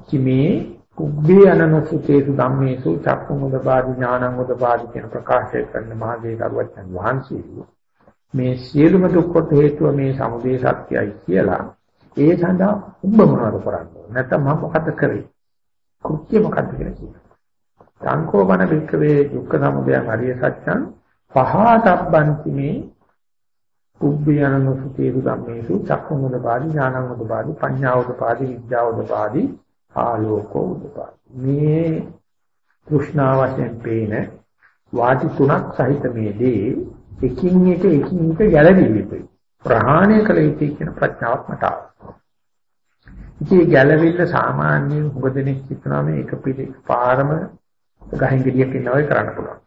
කිමේ උග්ගේ අනනසුතේසු ධම්මේසු චක්කුමුදපාදි ඥානං උදපාදි කියන ප්‍රකාශය කරන මහදේ කරුවචන් වහන්සේ මේ සියලුම දුක්කට හේතුව මේ සමුදය සත්‍යයි කියලා ඒ සඳහා උඹ මොනවද කරන්නේ? නැත්නම් මම මොකද කරේ? කෘත්‍ය මොකද්ද කියලා කියනවා. සංකෝපන වික්කවේ දුක්ඛ සමුදය හරිය සත්‍යං පහතබ්බන්ති මේ උබ්බයනන සුතේරු ධම්මේසු චක්ඛුමුද පාදි ඥානමුද පාදි පඤ්ඤාවුද පාදි විද්‍යාවුද පාදි ආලෝකෝ උදපාදි මේ තෘෂ්ණා වශයෙන් පේන වාටි තුනක් සහිත මේ දේ එකින් එක එකින් එක ගැළවී යුතුයි ප්‍රහාණය කළ යුතුයි කියන ප්‍රඥාවක් මට ආවා. ඉතින් ගැළවිල්ල සාමාන්‍යයෙන් හුඟ දෙනෙක් හිතනවා මේ එක පිළි පාරම ගහින් ගෙඩියක් ඉන්නවයි කරන්න පුළුවන්.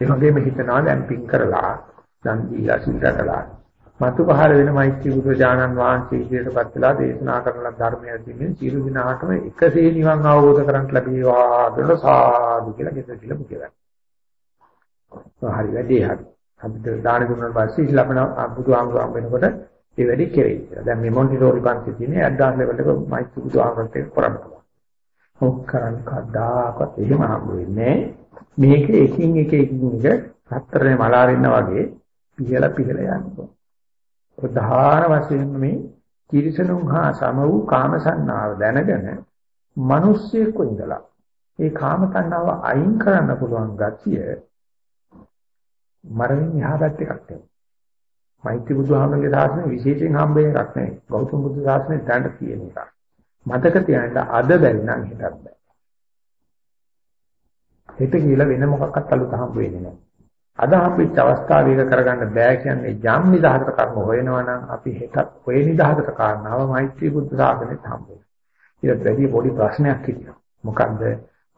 ඒ වගේම හිතනවා දැන් පින් කරලා දන් දීලා සිල් රැකලා මතු පහළ වෙන මෛත්‍රී බුදු දානන් වහන්සේ ඉදිරියටපත් වෙලා දේශනා කරන ධර්මය දින්නේ සියලු දිනාටම එකසේ නිවන් අවබෝධ කරගන්න ලැබේවා කියලා සාදු කියලා ගෙත කියලා මුකියලා. හරි වැඩි හරි. අපිට දාන දුන්නාට පස්සේ ඉස්ලාමන බුදුහාමුදුරුවෝ වෙනකොට ඒ වැඩි කෙරෙයි කියලා. දැන් මේ මොන්ටිසෝරි පන්ති තියෙන්නේ ඇඩ්වාන්ස් ලෙවල් එක මෛත්‍රී බුදුහාමුදුරුවෝත් එක්ක කරන්න පුළුවන්. ඔක් කරන්න කද්දාකත් එහෙම හම්බ වෙන්නේ මේක එකින් එක එකින් එක හතරේ මලාරින්න වගේ පිහලා පිහලා යනවා. ප්‍රධාන වශයෙන් මේ තිරිසනුන් හා සම වූ කාමසන්නාව දැනගෙන මිනිස්සෙක් ඉඳලා ඒ කාම තණ්හාව අයින් කරන්න පුළුවන් ගතිය මරණින් එහා පැත්ත එකක් නෙවෙයි. මෛත්‍රී බුදුහාමගේ දාසනේ විශේෂයෙන් හම්බෙන එකක් නෙවෙයි. ගෞතම බුදු දාසනේ දැනට තියෙන එකක්. මතක තියාගන්න අද බැරි නම් හිතත් බෑ. හෙට කියලා වෙන මොකක්වත් අලුත හම්බ වෙන්නේ නැහැ. අද හම්බෙච්ච අවස්ථාව එක කරගන්න බෑ කියන්නේ යම් නිදහසට කර්ම හොයනවා නම් අපි හෙටත් ඔය නිදහසට කාරණාව මෛත්‍රී බුද්ධ සාසනෙත් හම්බ වෙනවා. ඊට වැඩි පොඩි ප්‍රශ්නයක් හිටිනවා. මොකන්ද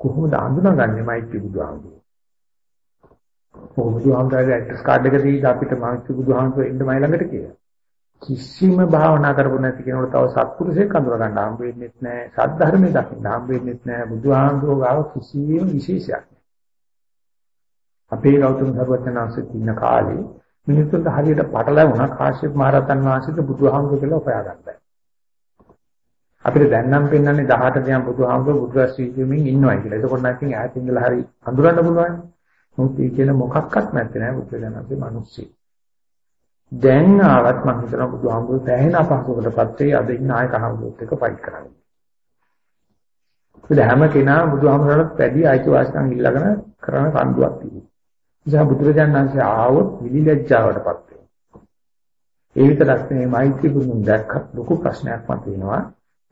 කොහොමද අඳුනගන්නේ මෛත්‍රී බුදුහාමුදුරුවෝ? කොහොමද බුදුහාමුදුරුවෝ ඇඩ්‍රස් කාඩ් එක දීලා අපිට මෛත්‍රී බුදුහාමුදුරුවෝ එන්න මයි ළඟට කියලා. කිසිම භාවනා කරපො නැති කෙනෙකුට තව සත්පුරුෂයෙක් අඳුර ගන්න හම්බ වෙන්නේ නැහැ. සද්ධර්මයේ දකින්න හම්බ වෙන්නේ නැහැ. බුදුහාමුදුරුවෝ ගාව කිසිම විශේෂයක් නැහැ. අපේ ගෞතම සර්වඥාන්සේ ඉන්න කාලේ මිනිස්සුන්ට හරියට පටලැවුණා කාශ්‍යප මහ රහතන් වහන්සේට බුදුහාමුදුරුවෝ කියලා හොයාගන්න බෑ. අපිට දැන් නම් පෙන්වන්නේ 18 දිනම් බුදුහාමුදුරුවෝ බුදුරජාණන් ඉන්නවයි කියලා. එතකොට නැත්නම් ඈතින් ඉඳලා හරි අඳුරන්න පුළුවන්. මොකද ඒ කියන මොකක්වත් නැත්තේ නෑ බුදුරජාණන්සේ මිනිස්සෙක්. දැන් ආවත් මම හිතනවා බුදුහාමුදුරු දැහෙන අපහසුකටපත් වෙයි අද ඉන්න ආයක හාමුදුරුවොත් එක්ක ෆයිට් කරන්න. ඒ හැම කෙනා බුදුහාමුදුරට වැඩි අයිතිවාසිකම් ඉල්ලගෙන කරන කන්දුවක් තියෙනවා. නිසා බුදුරජාණන් වහන්සේ ආවොත් විලිලැජ්ජාවටපත් වෙනවා. ඒ විතරක් නෙවෙයි මෛත්‍රී ගුණ දැක්කත් ලොකු ප්‍රශ්නයක් මතුවෙනවා.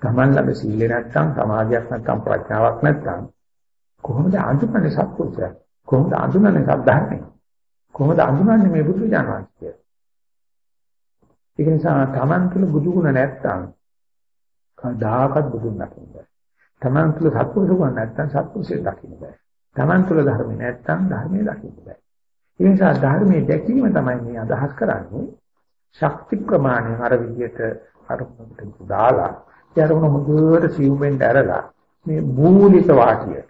Taman ළඟ සීලේ නැත්තම් සමාධියක් නැත්තම් ප්‍රඥාවක් නැත්තම් කොහොමද අඳුනන්නේ සත්පුරුෂයා? කොහොමද අඳුනන්නේ සද්ධාර්මය? කොහොමද අඳුනන්නේ මේ බුදු ඥානවාක්‍යය? ඒක නිසා Taman තුල බුදු ගුණ නැත්තම් කවදාකවත් බුදුන් දකින්න බෑ. Taman තුල සත්පුරුෂ ගුණ නැත්තම් සත්පුරුෂය දකින්න බෑ. Taman තුල ධර්මය නැත්තම් ධර්මය දකින්න බෑ. ඒ නිසා ධර්මයේ දැකීම තමයි මේ අදහස් කරන්නේ. ශක්ති ප්‍රමාණය අර විදිහට අරමුණට දාලා ඒ අරමුණ මුදුවට සිව්වෙන් දැරලා මේ මූලික වාටිය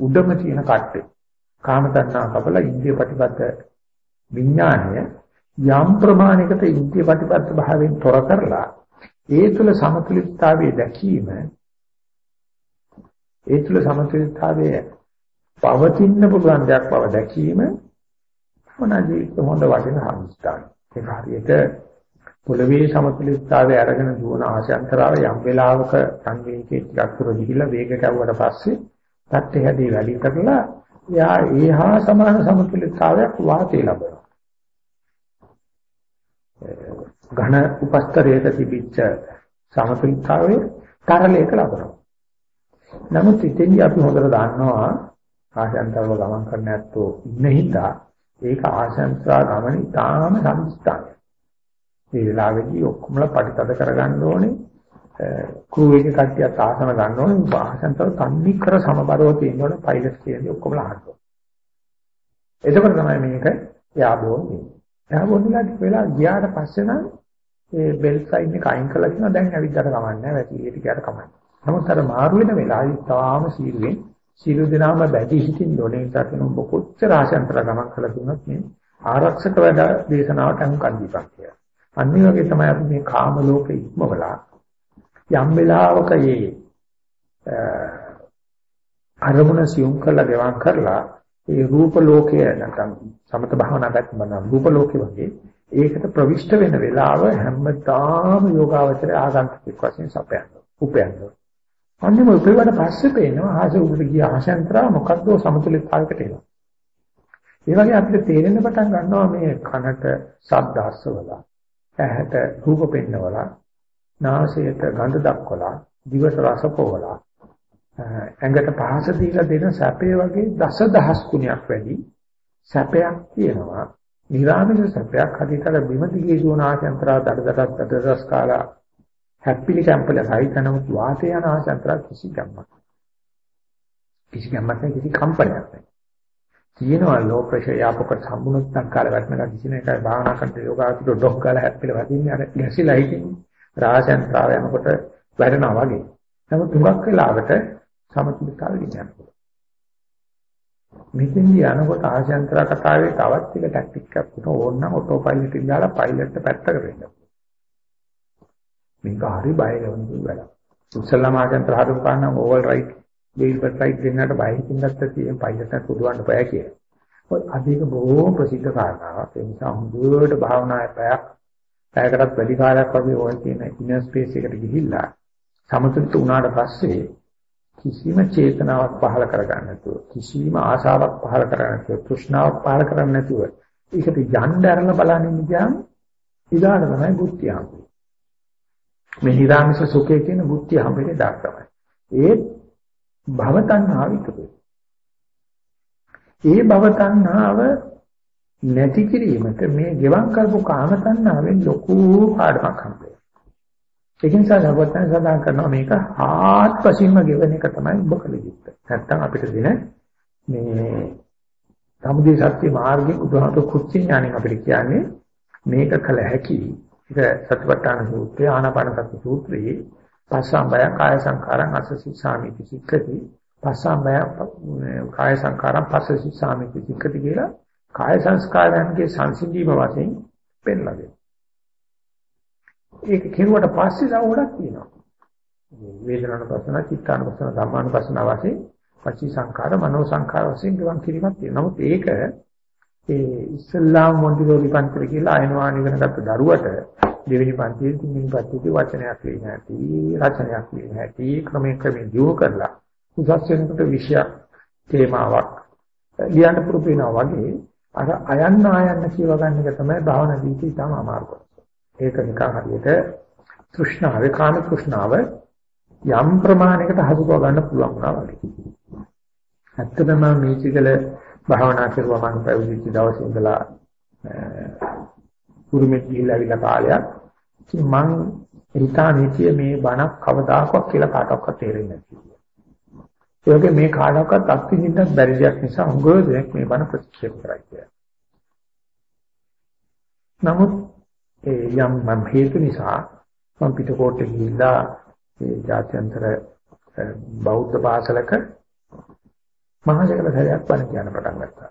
උඩම තියෙන කට්ටේ කාම තණ්හා කපල ඉන්ද්‍රිය ප්‍රතිපද විඥානය යම් ප්‍රමාණයකට ඉන්ද්‍රිය ප්‍රතිපද භාවයෙන් තොර කරලා ඒ තුල සමතුලිතතාවයේ දැකීම ඒ තුල සමතුලිතතාවයේ පවතින්න පුළුවන් දෙයක් බව දැකීම මොනවාදී හොඳ වටින සංස්ථාන ඒක හරියට පොළවේ සමතුලිතතාවය අරගෙන දුවන ආශයන්තරාව යම් වෙලාවක සංවේගයේ ටිකක් දුර ගිහිල්ලා වේග කැවුවට පස්සේ තත්ත්වය හැදී වැඩි කරලා එයා ඒහා සමාන සමතුලිතතාවයක් වාතේ ලබනවා. ඝන උපස්තරයක තිබිච්ච සමතුලිතතාවය තරලයක ලබනවා. නමුත් ඉතින් අපි හොඳට දන්නවා ආශයන්තරව ගමන් කරන්න ඇත්තෝ ඉන්න හින්දා ඒක ආශංසා ගමන ඉතාම සම්ස්ථානයි. මේ වෙලාවේදී ඔක්කොමලා පරිතද කරගන්න ඕනේ. ක්‍රූ එකේ කට්ටියත් ආසන ගන්න ඕනේ. ආශංසාව තන්නේ කර සමබරව තියෙනකොට පයිලට් කියන්නේ ඔක්කොමලා අහනවා. එතකොට තමයි මේක යාබෝන්නේ. යාබෝන්නලා වෙලා ගියාට පස්සේ නම් ඒ බෙල් සයින් එක අයින් කළා කියනවා දැන් ඇවිද්දාට කමන්නේ නැහැ. වැටි ඒක ගියාට කමන්නේ. නමුත් අර මාරු වෙන වෙලාවයි තාම සීරුවෙන් සියලු දෙනාම බැටි හිතින් ඩොනේ ඉතන ඔබ කොච්චර ආශයන්තර ගමන් කළා දුන්නත් මේ ආරක්ෂක වැඩ දේශනාවට අනුකම් දීපක් කියලා. අනිත් වගේ තමයි අපි මේ කාම ලෝකෙ ඉක්මවලා යම් වෙලාවක මේ අරමුණ සියුම් කළා ගෙවම් කරලා ඒ රූප ලෝකය නැත්නම් සමත භාවනා පැත්තම රූප ලෝකෙ වගේ ඒකට ප්‍රවිෂ්ඨ වෙන වෙලාව හැමදාම යෝගාවචරය ආගන්තුක වශයෙන් සපයන්න උපයන්න අන්නේම උපේවට පස්සේ පේනවා ආශ උඩට ගිය ආශයන්තරා මොකද්ද සමතුලිතතාවයකට එනවා. ඒ වගේ අපිට තේරෙන්න පටන් ගන්නවා මේ කනට ශබ්ද අස්සවල, ඇහැට රූප පෙන්නවල, නාසයට ගඳ දක්වලා, දිවට රස පොවලා, ඇඟට පහස දීලා දෙන සැපේ වගේ දසදහස් ගුණයක් වැඩි සැපයක් තියෙනවා. නිරාමිෂ සැපයක් හදිතර බිම දිගේ දුවන ආශයන්තරා දඩදඩක් දඩදස් කාලා හැප්පිලි කැම්පල සහිත නමුත් වාතය යන ආසන්තර කිසි ගැම්මක් කිසි ගැම්මක් නැහැ කිසි කම්පනයක් නැහැ. තියෙනවා ලෝ ප්‍රෙෂර් යාපක සම්මුණුත් නැක්කාල වැටෙනවා කිසි නේකයි භාවනා කරන යෝගාවචර ඩොක් ගාලා හැප්පිලා වදින්නේ. අර ගැසිලා හිටින් රාජන්ත්‍රාව යනකොට වැඩනවා වගේ. නමුත් තුඟක් වෙලාවට සමතුලිතතාවය ගෙනියනවා මෙතෙන්දී යනකොට ආශයන්ත්‍ර කතාවේ තවත් එක ටැක්ටික් එකක් තියෙනවා ඕනනම් ඔටෝ පයිලට් එක දාලා පයිලට් පැත්තකට වෙන්න මේක හරි බය ලවන වැඩක්. ඉස්සල්ලාම ආයතන ප්‍රහාරම් කරන ඕවල් රයිට් වීල් බට් රයිට් දෙන්නට බය හිතින් ගත්ත තියෙන පයිලට් එක පුදවන්න බෑ කියලා. ඔය අධික බොහෝ ප්‍රසිද්ධ කාරණාවක්. ඒ නිසා හොඳට භාවනායේ පැයක් පැයකටත් වැඩි කාලයක් වගේ ඔය කියන ඉනර් ස්පේස් එකට ගිහිල්ලා සමතුලිත වුණාට පස්සේ කිසිම චේතනාවක් පහළ කරගන්න නැතුව කිසිම ආශාවක් පහළ කරගන්න නැතුව තෘෂ්ණාවක් පහළ කරන්නේ නැතුව ඒකට යන්න ඇරලා බලන්නේ නිකන් ඊළඟ තමයි බුද්ධිය මේ නිරාමිෂ සුඛය කියන බුද්ධිය හැමෙන්නේ දාක් තමයි. ඒ භව තණ්හාව විතරයි. ඒ භව තණ්හාව නැති කිරීමට මේ ගෙවම් කරපු කාම තණ්හාවෙන් ලොකු පාඩමක් හම්බෙයි. ඒක නිසා සර්වඥයන් සඳහන් කරනවා මේක ආත්පසින්ම ගෙවන එක තමයි ඔබ කළ යුත්තේ. නැත්තම් අපිට දෙන මේ සමුදේ සත්‍ය මාර්ගයේ උදාහරණ කුච්චි ඥාණයෙන් අපිට කියන්නේ මේක කළ හැකි ඒක සතිපට්ඨාන සූත්‍රය ආනාපානසති සූත්‍රයේ පස්සම්බය කාය සංකාරං අසසි සාමිති සික්ඛති පස්සම්බය කාය සංකාරං පස්සසි සාමිති සික්ඛති කියලා කාය සංස්කාරයන්ගේ සංසිඳීම වශයෙන් පෙන්ලා දෙනවා. ඒක කෙරුවට පස්සේ තව ගොඩක් තියෙනවා. වේදනානුපස්සන, චිත්තානුපස්සන, ධම්මානුපස්සන වශයෙන් පචි සංකාර, මනෝ සංකාර වශයෙන් ගවන් කිරීමක් තියෙනවා. නමුත් ඒක ඒ ඉස්ලාම් මොන්ටිසෝරි පන්තිර කියලා අයනවාන ඉගෙන ගත්ත දරුවට දෙවෙනි පන්තියේ තුන්වෙනි පන්තියේ වචනයක් ලියන්න ඇති රචනයක් ලියන්න ඇති ක්‍රමයෙන් ක්‍රමයෙන් දියුණු කරලා උසස් වෙනකොට විෂයක් තේමාවක් ලියන්න පුරුදු වෙනවා වගේ අර අයන්න ආයන්න කියව ගන්න එක තමයි භාවනා දීති තම අමාරු කොටස. ඒක නිකන් හරියට තෘෂ්ණාවේ කාම තෘෂ්ණාව යම් ප්‍රමාණයකට හසුකව ගන්න පුළුවන් වුණා වගේ. ඇත්තටම මේ චිකල භාවනා කරුවා මම පැවිදිච්ච දවසේ ඉඳලා උරුමෙත් ගිහිල්ලා විලා කාලයක් ඉතින් මං හිතානිතිය මේ බණක් කවදාකවත් කියලා කාටවත් තේරෙන්නේ නැති. ඒ වගේ මේ කාටවත් අත්විඳින්නත් බැරි දෙයක් නිසා හුඟ දෙනෙක් මේ බණ ප්‍රතික්ෂේප කරයි කියලා. නමුත් ඒ යම් මම හේතු නිසා මම පිටකොට්ටේ ගිහිල්ලා ඒ ජාත්‍යන්තර බෞද්ධ පාසලක මහජකල සැරයක් බණ කියන්න පටන් ගත්තා.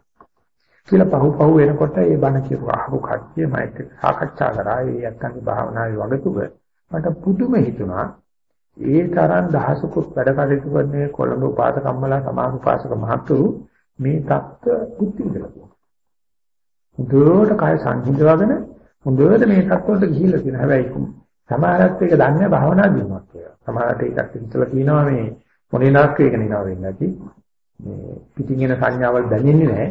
කියලා පහු පහු වෙනකොට ඒ බණ කියපු අහපු කට්ටිය මයිත් සාකච්ඡා කරා ඒ යත්තන්ගේ භාවනාවේ වගතුග මට පුදුම හිතුණා ඒ තරම් දහසකුත් වැඩ කටයුතු කරන්නේ කොළඹ උපාසකම්මලා සමාජ උපාසක මහතුරු මේ தත්ත්ව බුද්ධි විදලා. හොඳට කය සංහිඳවගෙන හොඳට මේ தත්ත්වයට ගිහිල්ලා තියෙනවා. හැබැයි සමහරත් ඒක දන්නේ භාවනා දිනුවක් කියලා. සමහරට ඒකත් හිතලා කියනවා මේ මොනේ නාස්ක එක නිනවා වෙන්නේ නැති. මේ පිටින් එන සංඥාවල් දැනෙන්නේ නැහැ.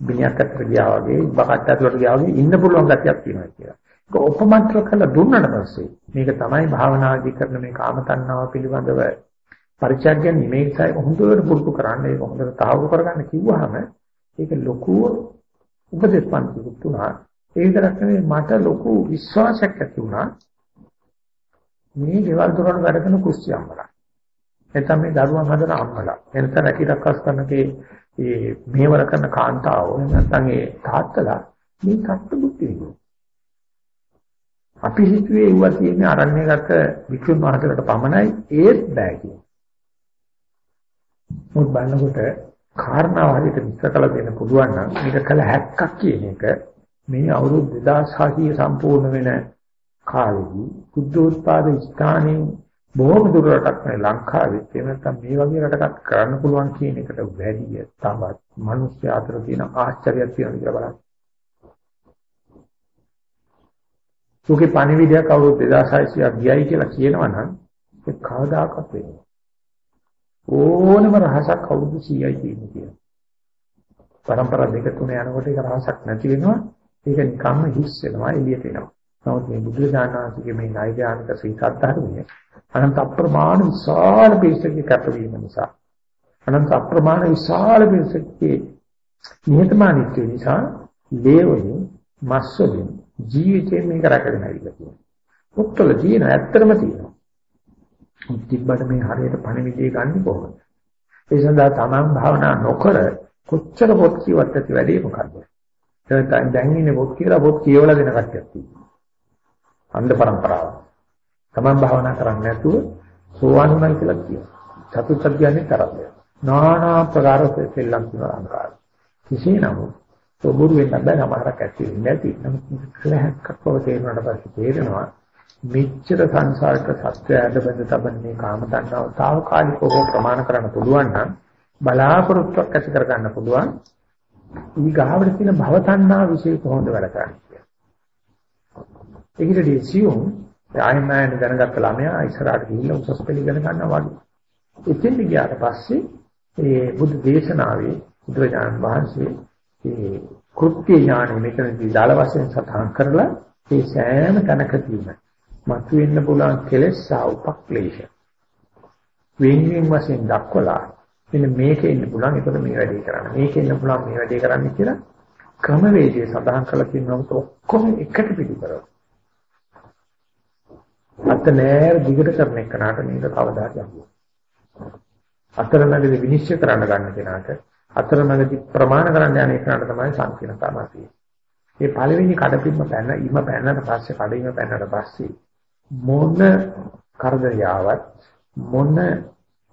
බිනියක් අතර ගියා වගේ, බකට් ඇතුලට ගියා වගේ ඉන්න පුළුවන් ගැතියක් තියෙනවා කියලා. ඒක උපමන්ත්‍ර කළා දුන්නට පස්සේ මේක තමයි භාවනාදී කරන මේ කාම තණ්හාව පිළිබඳව පරිචයක් ගැනීම මේ නිසා හොඳට පුරුදු කරන්න ඒක හොඳට තාවු කරගන්න කිව්වහම ඒක ලොකු උපදේශ පන්තිකුත් තුනා ඒ විතරක් නෙවෙයි මට ලොකු විශ්වාසයක් ඇති වුණා මේ ගෙවල් දොරවල් වැඩ කරන කුස්සිය අම්මලා. එතන මේ දරුවන් හදන අම්මලා. එනතන රැකී රක්කස් කරනකේ මේ මේවර කරන කාන්තාවෝ නැත්නම් ඒ තාත්තලා මේ කට්ට බුද්ධි අපි හිතුවේ ඌවා තියෙන අරණ්‍යගත වික්‍රම මහතලට පමණයි ඒත් බෑ කියන. මොකද බලනකොට කාරණාව හරියට විස්තර කළ දෙන්න පුළුවන් නම් මේක කළ හැක්කක් කියන එක මේ අවුරුදු 2600 සම්පූර්ණ වෙන කාලෙදී බුද්ධෝත්පාද ස්ථානයේ බොහොම දුරටත් මේ ලංකාවේ එහෙම නැත්නම් මේ වගේ රටකට කරන්න පුළුවන් කියන එකට වැඩිය තවත් මිනිස්සු අතර තියෙන ආශ්චර්යයක් තියෙනවා කියලා බලන්න. සුඛේ පණිවිඩයක් අවුරුදු 2600ක් ගියයි කියලා කියනවා නම් ඒ කවදාකවත් වෙන්නේ. ඕනම රහසක් අවුරුදු 100යි තියෙන්නේ කියලා. පරම්පරා දෙක තුන යනකොට ඒක රහසක් නැති වෙනවා. ඒක නිකම්ම හිස් වෙනවා එළියට එනවා. නමුත් මේ බුදුරජාණන්සේගේ මේ නෛර්යානික ශ්‍රී සත්‍යධර්මයේ අනන්ත අප්‍රමාණ විශාල පිරිසකගේ කැපවීම නිසා අනන්ත අප්‍රමාණ විශාල පිරිසකගේ නිහතමානීත්වය නිසා දේවලින් මස්සලින් ජීවිතේ මේක රැකගෙන ඇවිල්ලා තියෙනවා. පොත්වල තියෙන ඇත්තම තියෙනවා. තිබ්බට මේ හරියට පණිවිඩය ගන්න කොහොමද? ඒ සඳහා තමන් භාවනා නොකර කොච්චර පොත් කියවත් ඇති වැඩේ මොකද්ද? එහෙනම් දැන් ඉන්නේ පොත් කියලා පොත් කියවලා දෙන කට්ටියක් තියෙනවා. අන්ධ પરම්පරාව. Taman භාවනා කරන්නේ නැතුව සෝවාන් උනා කියලා කියනවා. චතුත්ථ ඥානේ කරන්නේ. නානා ප්‍රකාර සෙල්ලම් තුන අංකාර. කිසිය නමුත් සබුරු වෙන්න බෑ නමහරක් ඇති වෙන්නේ නැති. නමුත් කලහක්ක් බව තේරුණාට පස්සේ තේරෙනවා මෙච්චර සංසාරක සත්‍යයට බඳ තබන්නේ කාම තණ්හාව తాවකාලිකව ප්‍රමාණ කරන්න පුළුවන් නම් බලාපොරොත්තුක් ඇති කරගන්න පුළුවන් ඊගාවට තියෙන භව තණ්හා વિશે කොහොමද වැඩ කරන්නේ? ඒකට දෙසියුම් ආයමයන් දැනගත්ත ළමයා ඉස්සරහට ගිහිල්ලා උසස් පෙළ ඉගෙන ගන්නවා වගේ. එතෙන් ගියාට පස්සේ ඒ බුදු දේශනාවේ බුදුරජාණන් වහන්සේ ඒ කෘත්‍ය ඥානෙ මෙතනදී දාල වශයෙන් සටහන් කරලා ඒ සෑම තැනකදීම මතුවෙන්න පුළුවන් කෙලෙස් සහ උපක්ලේශ වෙන වෙන වශයෙන් දක්වලා මෙන්න මේකේ ඉන්න පුළුවන් ඒකට මේ වැඩේ කරන්න මේකේ ඉන්න පුළුවන් මේ වැඩේ කරන්න කියලා ක්‍රමවේදය සඳහන් කරලා තියෙනවා ඔක්කොම එකට පිළිකරව අත නෑර දිගට කරන එකනට මේක කවදාද යන්නේ. අතරමැදි විනිශ්චය කරන්න ගන්න කෙනාට අතරමැදි ප්‍රමාණ කරන්න යන එකනට තමයි සංකීර්ණතාවය තියෙන්නේ. මේ පළවෙනි කඩපින්ම පැන ඉම පැනනට පස්සේ කඩින්ම පැනනට පස්සේ මොන කරදරියාවක් මොන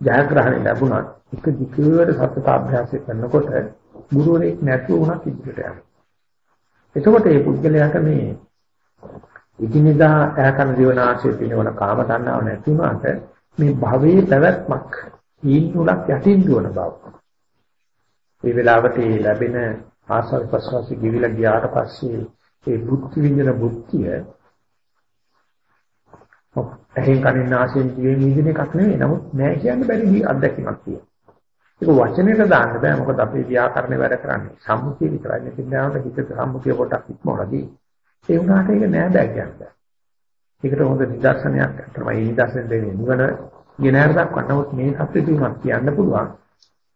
ජයග්‍රහණ ලැබුණත් එක දිගට සතත අභ්‍යාසය කරනකොට ගුරුවරයෙක් නැතුව වුණත් ඉදිරියට යනවා. එතකොට මේ පුද්ගලයාට මේ ඉදිනදා ඈතන දිවනාශය පිනවන කාම තණ්හාව නැති වුණාට මේ භවයේ පැවැත්මක් ඊන්නුලක් යටින් දුවන බව. මේ වෙලාවට ලැබෙන ආසල් ප්‍රසවාස ගිවිලා ගියාට පස්සේ ඒ බුද්ධ විඤ්ඤාණ බුද්ධිය එහෙන් කනින් ආශයෙන් ජීවෙන විදින එකක් නෙවෙයි. නමුත් නෑ කියන්න බැරි අත්දැකීමක් තියෙනවා. ඒක වචනෙට දාන්න බෑ. මොකද අපේ ව්‍යාකරණේ වැඩ කරන්නේ සම්මුතිය විතරයි. ඉතින් දැනට හිත සම්මුතිය කොටක් ඉක්මවලදී ඒ වුණාට ඒක නෑ බෑ කියන්නේ. ඒකට හොඳ නිදර්ශනයක් තමයි නිදර්ශන දෙන්නේ නිවන ගෙනහැර දක්වන්නවත් මේ සත්‍ය තුනක් කියන්න පුළුවන්.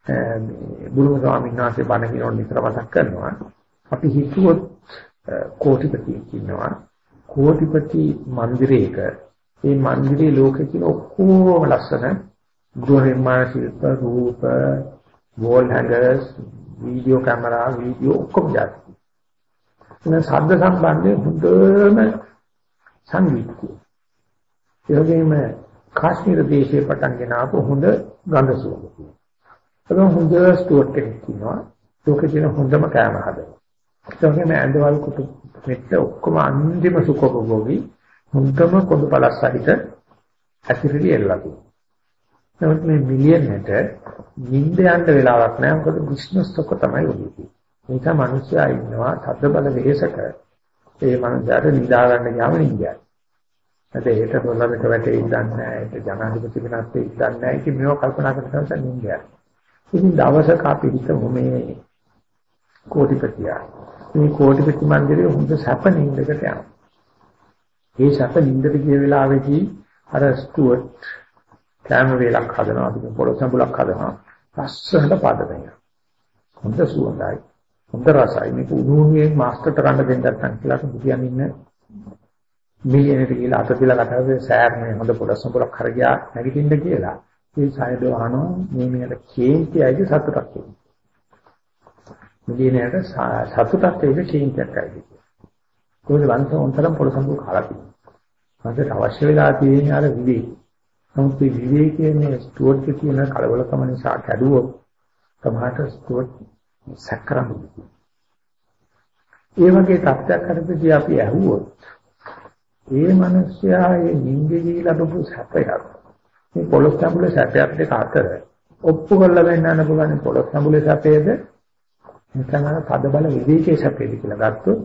මේ බුදුම ස්වාමීන් වහන්සේ බණ කියනකොට නිතර මතක් කරනවා. අපි හිතුවොත් කෝටිපතියෙක් ඉන්නවා. කෝටිපති මන්දිරයක මේ මන්දිරේ ලෝකේ තියෙන ඔක්කොම ලස්සන ගෘහ නිර්මාණ ශිල්ප රූප wall hangers video camera video ඔක්කොම જાති. එන ශබ්ද සම්බන්ධයෙන් හොඳම සංගීතය. ඒ වගේම කාශ්මීර දේශයේ පටන් ගෙන ආපු හොඳ ගඳ සුවඳ. ඒක හොඳ ස්ටෝර් කෙනෙක් ඉන්නවා. ලෝකේ තියෙන හොඳම කෑම හදන. ඒ වගේම ඇඳවල් කුතු මෙත්ත ඔක්කොම අන්තිම සුඛෝපභෝගී හොඳම පොදු පළස් සහිත ඇසිරිලි එල්ලලා තියෙනවා. නමුත් මේ මිලියනට නිින්ද යන්න වෙලාවක් නැහැ මොකද බිස්නස් එක තමයි ඔළුවේ. මේක මිනිස්සයා ඉන්නවා සද්ද බල වෙහෙසක ඒ මනසට නිදා ගන්න ගියාම නිින්දයි. නැත්නම් ඒකට ඩොලරට වැටෙයි දන්නේ නැහැ ඒක ජනාධිපති වෙනත් වෙයි දන්නේ නැහැ ඉතින් මේව කල්පනා කරන නිසා නිින්දයි. ඉතින් දවසක අපි හිතමු මේ කෝටිපතියා මේ කෝටිපති මන්දිරේ හොඳ සැප නිින්දකට යනවා. ඒ සැප නිින්දට ගිය වෙලාවේදී අර ස්ටුවර්ට් කැම වේලක් හදනවා අපි පොළොස් සම්බුලක් හදනවා ලස්සනට පදනය. හොඳ සුවඳයි. හොඳ රසයි. මේක උණුහුමේ මාස්ටර්ට ගන්න දෙන්න නැත්නම් කියලා බුදියන් ඉන්න මිලියනට කියලා අත තියලා කතාවේ සෑර් මේ හොඳ පොළොස් සම්බුලක් කරගියා නැගිටින්න කියලා. ඒ සායදෝ අහනවා මේ මේකට කේන්තියයිද සතුටක් කියන්නේ. මිලියනට සතුටක් ඒක කේන්තියක් ඇයිද. කොහොමද වන්ත උන්තරම් පොළොස් සම්බුල කාලා තියෙන්නේ. මට අවශ්‍ය වෙලා තියෙන්නේ අර විවේක. නමුත් මේ විවේකයේ මේ ස්ටුවර්ට් කියන කලබලකම නිසා කැඩුවොත් තමයි ස්ටුවර්ට් සැකරන්නේ. ඒ වගේ තත්ත්වයක් හරිදී අපි ඇහුවොත් ඒ මිනිස්යා ඒ නිින්දේ ලැබපු සැපයක් මේ පොළොස් සම්බුලේ සැපයක් දෙක අතර ඔප්පු කරලා වෙන්නන්න පුළුවන් පොළොස් සම්බුලේ සැපේද නැත්නම් අර තද බල විවේකයේ සැපේද කියලා ගත්තොත්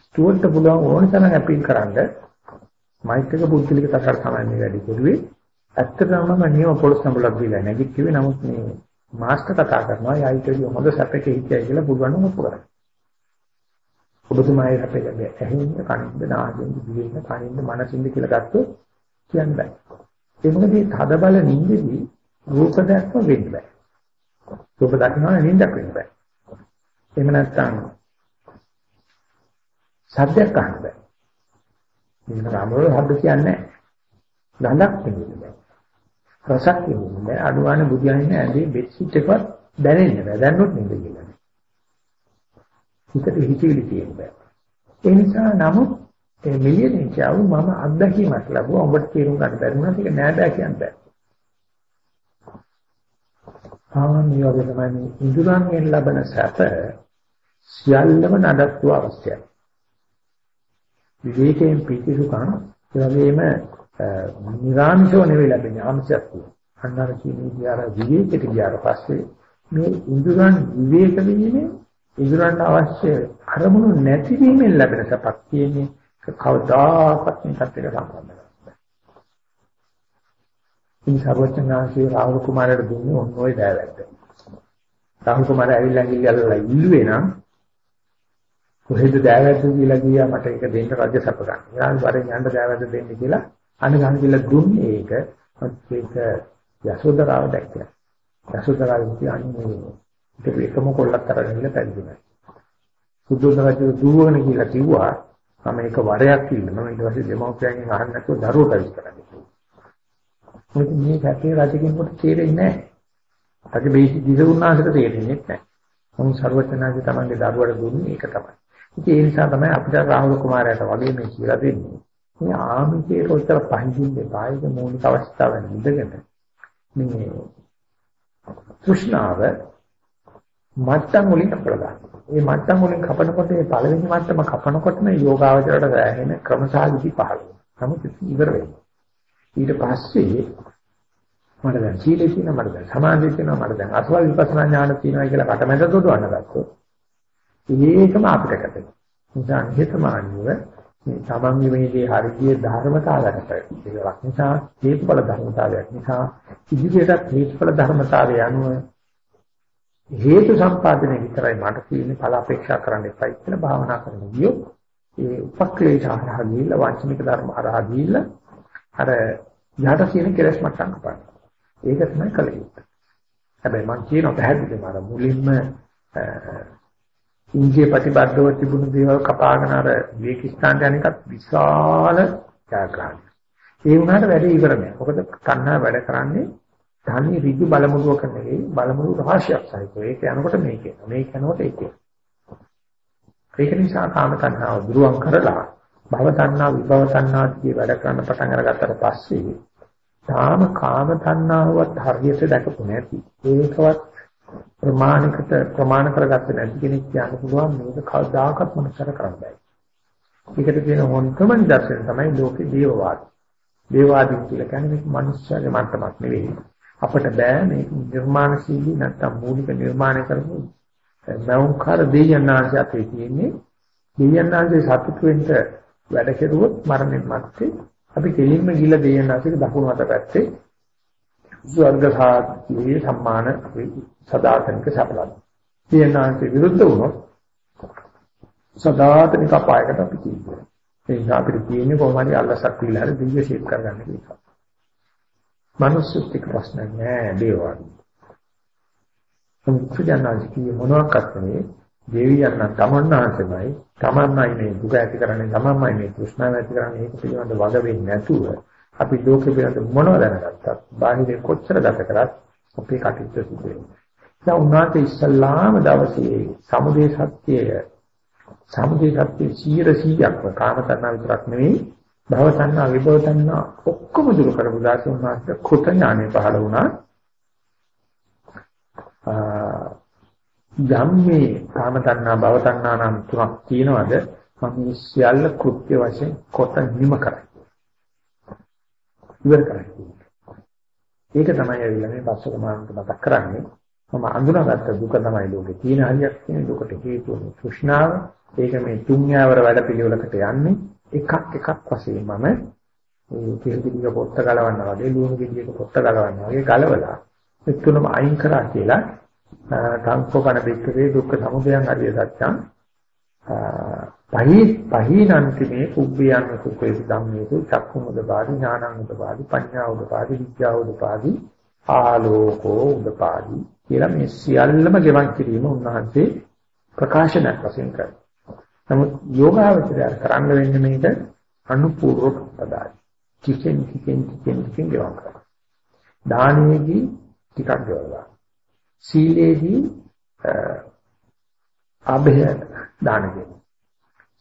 ස්ටුවර්ට් පුළුවන් ඕන තරම් අපීල් කරන්නේ මෛත්‍රික පුද්ගලික තකර තමයි මේ වැඩි කෙරුවේ. ඇත්තටම මම නියම පොලිස් නම්බරක් දීලා නැගිටිවේ නමුත් මේ මාස්ටර් කතා කරනවා යයිටදී හොඳ සැපක හිටියයි කියලා පුළුවන් නම් ඔප්පු කරන්න. ඔබතුමායි සැපක ඇහෙන්න කනින්ද නාසයෙන් දිවෙන්න කනින්ද මනසින්ද කියලා ගත්තොත් කියන්න බෑ. ඒ මොකද මේ තද බල නිින්දෙදී රූප දැක්ම වෙන්න බෑ. රූප දකින්න නිින්දක් වෙන්න බෑ. එහෙම නැත්නම් සද්දයක් අහන්න බෑ. මේක රාමවල හබ්ද කියන්නේ නැහැ. ගඳක් නෙමෙයි. රසක් නෙමෙයි. අඩුවානේ බුදියානේ ඇඳේ බෙඩ්ෂීට් එකවත් දැනෙන්නේ නැහැ. දැන්නොත් නෙමෙයි කියලා. හිතට හිතවිලි තියෙන බෑ. ඒ නිසා නමුත් ඒ මිලියනේ කියව මම අත්දැකීමක් ලැබුවා. ඔබට තේරුම් ගන්න බැරි වුණා. ඒක නෑ බෑ කියන්න බෑ. ආන්නේ වගේ තමයි ඉන්ද්‍රයන්ගෙන් ලබන සැප සියල්ලම නඩත්තු අවශ්‍යයි. විවේකයෙන් පිටිසුකම් ඒ වගේම නිරාමිෂව නෙවෙයි ලැබෙන්නේ ආංශයක් තියෙනවා. අන්නර කියන්නේ විහාර විවේකයට ගියාට පස්සේ මේ ඉන්ද්‍රයන් විවේක වීමේ ඉන්ද්‍රයන්ට අවශ්‍ය අරමුණු නැතිවීමෙන් ලැබෙන සපක් කියන්නේ කවදාකවත් මේකත් එක්ක සම්බන්ධ නැහැ. ඉතින් සර්වඥාන්සේ රාහුල කුමාරට දුන්නේ ඔන්න ඔය දෑවැද්ද. රාහුල කුමාරය ඇවිල්ලා ගිහලා ඉල්ලුවේ නම් කොහෙද දෑවැද්ද කියලා ගියා මට ඒක දෙන්න රජ සැප ගන්න. ඊළඟ වරෙන් යන්න දෑවැද්ද දෙන්න කියලා අනගහන කියලා දුන්නේ ඒක. ඒක යසෝදරාව දැක්කා. යසෝදරාව කියන්නේ ඒක එකම කොල්ලක් අරගෙන ඉන්න පැවිදිමයි. සුද්ධෝදන රජු දුවගෙන කියලා කිව්වා මම ඒක වරයක් ඉන්නවා ඊට පස්සේ දෙමෝපියන්ගෙන් අහන්න නැතුව දරුවෝ කවිස් කරන්න කිව්වා. මොකද මේ පැත්තේ රජකින්කොට තේරෙන්නේ නැහැ. රජ බේසි දිසුණාසට තේරෙන්නේ නැහැ. මොන් සර්වචනාගේ තමන්ගේ දරුවට දුන්නේ ඒක තමයි. ඉතින් ඒ නිසා තමයි අපිට රාහුල කුමාරයාට වගේ මේ කියලා දෙන්නේ. මේ ආමිකේ කොච්චර පහඳින්නේ බාහිර මූලික අවස්ථාවෙන් ඉඳගෙන මේ තෘෂ්ණාව මට්ටම් වලින් කපලා මේ මට්ටම් වලින් කපනකොට මේ පළවෙනි මට්ටම කපනකොට මේ යෝගාවචරයට වැහෙන ක්‍රමසාවිදි පහළ වෙනවා. නමුත් ඉවර වෙනවා. ඊට පස්සේ මට දැන් සීලේ තියෙනවා මට දැන් සමාධිය තියෙනවා මට දැන් අසවල් විපස්සනා ඥාන තියෙනවා කියලා කටමැද දොඩවන්න ගත්තොත් ඒකම අපිට කැපෙන. නිසා නිහතමානීව මේ තමන්ගේ මේ දේ හරියට ධර්මතාවයකට ඒකක් නිසා හේතුඵල ධර්මතාවයක් නිසා ඉදිරියට හේතුඵල ධර්මතාවය අනුව හේතු සම්පාදනය විතරයි මට තියෙන්නේ ඵල අපේක්ෂා කරන්න එපයි කියලා භාවනා කරන ගියොත් ඒ උපක්ලේශ හරහා ගිහිල්ලා වංචනික ධර්ම හරහා ගිහිල්ලා අර යට කියන කෙලස් මට්ටම් කපන්න. ඒක තමයි කල යුත්තේ. හැබැයි මම කියනවා පැහැදිලිවම අර මුලින්ම ඉන්දිය ප්‍රතිබද්ධව තිබුණු දේවල් කපාගෙන අර විකිස්තාන්ට යන එකත් විශාල ජයග්‍රහණයක්. ඒ වුණාට වැඩේ ඉවර නෑ. මොකද තණ්හා වැඩ කරන්නේ තනි ඍජු බලමුළුවක නෙවෙයි බලමුළු රහස්‍යයක් සහිතව. ඒක යනකොට මේක එනවා. මේක යනකොට ඒක එනවා. ඒක නිසා කාම තණ්හාව දුරුවන් කරලා භව තණ්හා විභව තණ්හා කිය වැඩ කරන්න පටන් අරගත්තට පස්සේ තාම කාම තණ්හාවත් හරියට දැකපු නැති ඒකවත් ප්‍රමාණිකට ප්‍රමාණ කරගත්තේ නැති කෙනෙක් කියන්න පුළුවන් මේක කවදාකවත් මොනතර කරන්න බෑ. ඒකට කියන හොන්තම නිදර්ශනය තමයි ලෝකේ දේවවාද. දේවවාදී කියලා කියන්නේ මේක මනුස්සයාගේ මට්ටමක් නෙවෙයි. අපිට බෑ මේ නිර්මාණශීලී නැත්තම් මූලික නිර්මාණය කරපු මෞංකාර දෙයයන්ාංශය අපේ තියෙන්නේ. දෙයයන්ාංශේ සතුට වෙන්න වැඩ කෙරුවොත් මරණයන් මැත්තේ අපි කෙලින්ම ගිල දෙයයන්ාංශේ දකුණු අත පැත්තේ ස්වර්ග සාධියේ සම්මාන අපි සදාතනික සපලන. දෙයයන්ාංශේ විරුද්ධ වුණොත් සදාතනික අපායකට අපි තියෙනවා. ඒ නිසා අපිට තියෙන්නේ කොහොමද අල්ලසක් විලා හරි දිව්‍ය ෂේප් කරගන්න කියලා. මනුස්සත් එක්ක ප්‍රශ්න නෑ දේවල්. සම්පූර්ණාජිකී මොනවාක්වත් නෙවෙයි දෙවියන් නම් තමන්නාසමයි තමන්මයි මේ දුක ඇති කරන්නේ තමන්මයි මේ තෘෂ්ණාව ඇති කරන්නේ ඒක පිළිබඳ වග වෙන්නේ නැතුව අපි ලෝකෙ පිළිබඳ මොනවද දැනගත්තත් බාහිර කොච්චර ගත කරත් අපේ කටයුතු සිදු වෙනවා. දැන් උන්වහන්සේ ඉස්සල්ලාම දවසේ සමුදේ සත්‍යය සමුදේ සත්‍ය 100%ක්ම කාම තණ්හා විතරක් නෙවෙයි භව තණ්හා විභව තණ්හා ඔක්කොම දුරු කරපු දාසුන් වහන්සේ කුත ඥානෙ පහළ වුණා. ධම්මේ කාම තණ්හා භව තණ්හා නම් තුනක් තියෙනවද? මම මේ සියල්ල කෘත්‍ය වශයෙන් කොට නිම කරයි. ඉවර කරයි ඒක තමයි ඇවිල්ලා මේ පස්වක මානක මතක් කරන්නේ. මම අඳුනාගත්ත දුක තමයි ලෝකේ තියෙන හරියක් තියෙන දුකට හේතුව තෘෂ්ණාව. ඒක මේ තුන්යාවර වැඩ පිළිවෙලකට යන්නේ. එකක් එකක් වශයෙන් මම මේ කිරිදික පොත්ත ගලවන්නා වගේ ලුණු ගෙඩියක පොත්ත ගලවන්නා වගේ ගලවලා ඒ තුනම අයින් කරා කියලා සංකෝපන බික්කේ දුක්ඛ සමුදයං අරිය සත්‍යං පහී පහීනන්ති මේ කුබ්බියන් සුඛේ ධම්මේසු චක්කුමුදපාදි ඥානං පඤ්ඤා උදපාදි විද්‍යා උදපාදි ආලෝකෝ උදපාදි කියලා මේ සියල්ලම ගෙවන් කිරීම උන්වහන්සේ ප්‍රකාශනයක් වශයෙන් කරනවා නමුත් යෝගාවචරය කරන්න වෙන්නේ මේක අනුපූර්ව පදායි. කිසිෙන් කිසිෙන් කිසිෙන් කිසිෙන් ගෙවම් කරනවා. දානයේදී ටිකක් ගෙවලා. සීලේදී අභය දාන දෙනවා.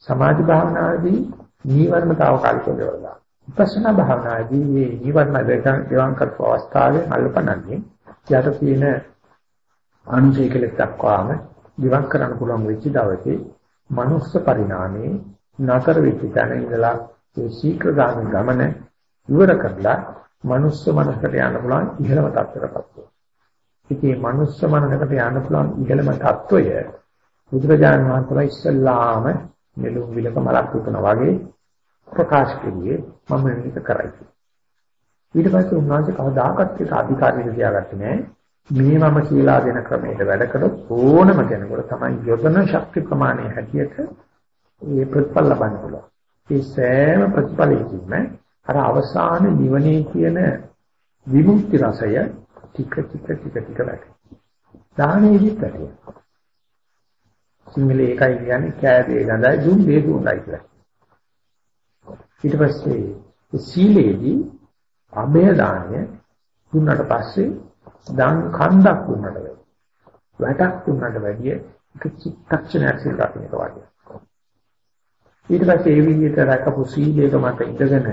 සමාධි භාවනාවේදී නීවරණතාව කාලිකව ගෙවලා. විපස්සනා භාවනාවේදී මේ නීවරණ දෙකන් ගෙවම් කරපු අවස්ථාවේ අල්පනන්නේ යට තියෙන අනුශේකලක් දක්වාම ගෙවම් කරන්න පුළුවන් වෙච්ච දවසේ මනුස්ස පරිණාමේ නතර වෙච්ච තැන ඉඳලා ඒ ශීඝ්‍රගාමී ගමන ඉවර කරලා මනුස්ස මනසකට යන්න පුළුවන් ඉහළම තත්ත්වයටපත් වෙනවා. ඉතින් මනුස්ස මනසකට යන්න පුළුවන් ඉහළම තත්ත්වය බුදුරජාණන් වහන්සේ ඉස්සල්ලාම මෙලොව විලක මලක් උතුනා වගේ ප්‍රකාශ කළේ මම මේක කරයි. ඊට පස්සේ උන්වහන්සේ කවදාකවත් ඒක අධිකාරියට තියාගත්තේ නැහැ. මේ මම කියලා දෙන ක්‍රමයට වැඩ කරොත් ඕනම කෙනෙකුට තමයි යොදන ශක්ති ප්‍රමාණය හැටියට මේ ප්‍රතිඵල ලබන්න පුළුවන්. ඒ සෑම ප්‍රතිඵලයකින්ම අර අවසාන නිවනේ කියන විමුක්ති රසය ටික ටික ටික ටික වැටේ. දානෙදිත් වැටේ. සිංහලේ එකයි කියන්නේ කෑදේ ගඳයි දුම් දේ දුන්නයි කියලා. ඊට පස්සේ සීලේදී අභය දානය දුන්නට පස්සේ දන් කන්දක් වුණාට වැඩි. වැටක් වුණාට වැඩිය එක චිත්තක්ෂණයක් සිල්ලාගෙන වගේ. ඊට පස්සේ ඒ විදිහට රැකපු සීලයක මත ඉඳගෙන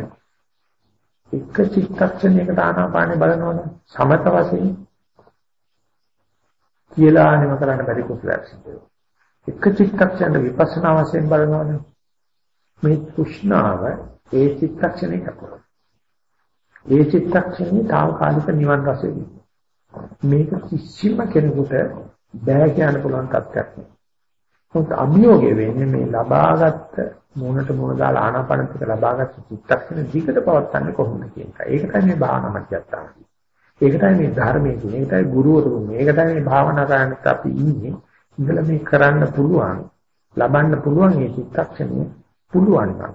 එක චිත්තක්ෂණයකට ආනාපානෙ බලනවනේ සමත වශයෙන් කියලා අනිම කරන්න බැරි කුසලයක් සිද්ධ වෙනවා. එක චිත්තක්ෂණයට විපස්සනා වශයෙන් බලනවනේ මේ කුෂ්ණාව ඒ චිත්තක්ෂණේ කරනවා. ඒ චිත්තක්ෂණේ తాවකාලික නිවන් රසෙදී මේක කිසිම කෙනෙකුට බෑ කියන්න පුළුවන් තත්ත්වයක් නෙවෙයි. මොකද අභියෝගය වෙන්නේ මේ ලබාගත් මොනට මොන දාලා ආනාපානතික ලබාගත් චිත්තක්ෂණ දිගට පවත්න්නේ කොහොමද කියන එක. ඒක තමයි මේ භාවනා මධ්‍යස්ථාන. ඒකටයි මේ ධර්මයේ තියෙන. ඒකටයි ගුරුවරු මේකටයි මේ භාවනා කරන්නත් අපි ඉන්නේ. ඉඳලා මේ කරන්න පුළුවන් ලබන්න පුළුවන් මේ චිත්තක්ෂණය පුළුවන් නම්.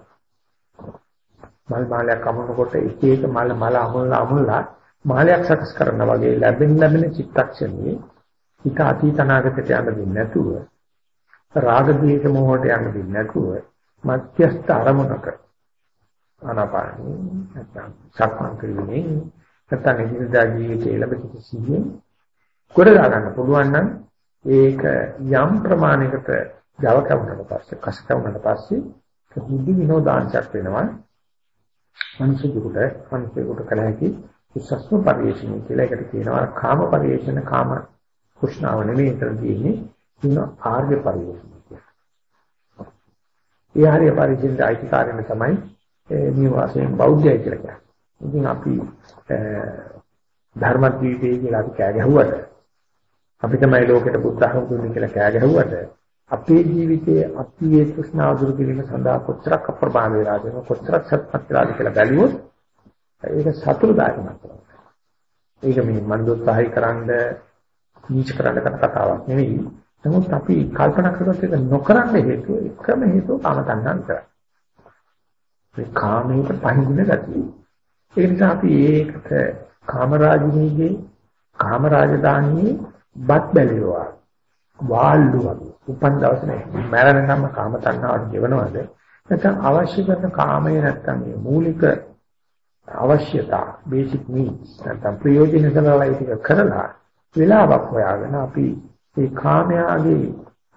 මල් මාලයක් අමුණනකොට එක එක මල් මල අමුණලා අමුණලා මාලයක් සකස් කරනවා වගේ ලැබෙන ලැබෙන චිත්තක්ෂණයේ හිත අතීත අනාගතයට යන්න දෙන්නේ නැතුව රාග දීක මොහොතට යන්න දෙන්නේ නැතුව මධ්‍යස්ථ අරමුණක අනපාරණි නැත්නම් සක්මන් කිරීමේ නැත්නම් ඉදිරියදා ජීවිතයේ ලැබෙති සිහියෙන් කොට ගන්න පුළුවන් නම් ඒක යම් ප්‍රමාණයකට Java කවුනට පස්සේ කස කවුනට පස්සේ බුද්ධ විනෝදාංශයක් වෙනවා මිනිසෙකුට මිනිසෙකුට කල හැකි උසස්ම පරිශ්‍රණය කියලා එකට කියනවා කාම පරිශ්‍රණ කාම කුෂ්ණාව නෙමෙයි විතර තියෙන්නේ කියන ආර්ය පරිශ්‍රණය කියලා. ඒ ආර්ය පරිශ්‍රණයට අයිතිකාරයන් තමයි මේ වාසයෙන් බෞද්ධය කියලා කියන්නේ. ඉතින් අපි ධර්මද්වීපේ කියලා අපි කෑ ගැහුවට අපි තමයි ලෝකෙට බුද්ධ ධර්ම දුන්නේ කියලා කෑ ගැහුවට අපේ ජීවිතයේ අපි මේ තෘෂ්ණාව දුරු කිරීම සඳහා කොච්චරක් අප්‍රමාද වෙලා දෙනව කොච්චරක් සත්‍පත් වෙලාද කියලා බැලුවොත් ඒක සතුටුදායක මාත්‍රයක්. ඒක මේ මන්දෝත්සාහය කරන්න නීච කරන්න කරන කතාවක් නෙවෙයි. නමුත් අපි කල්පනා කරොත් ඒක නොකරන්න හේතුව එකම හේතුව කාම තණ්හා විතරයි. මේ කාමයට පහඳින ගතිය. ඒ නිසා අපි ඒකට කාමරාජිනීගේ කාමරාජධානියේ බත් බැලුවා. වාල්ලු වගේ. උපන් දවසේ මැරෙනකම් කාම තණ්හාවට ගෙවනවද? නැත්නම් අවශ්‍ය කරන කාමය නැත්නම් මේ මූලික අවශ්‍යතා බේසික් නීඩ්ස් නැත්නම් ප්‍රයෝජන සලලා ඒක කරලා වෙලාවක් හොයාගෙන අපි මේ කාමයාගේ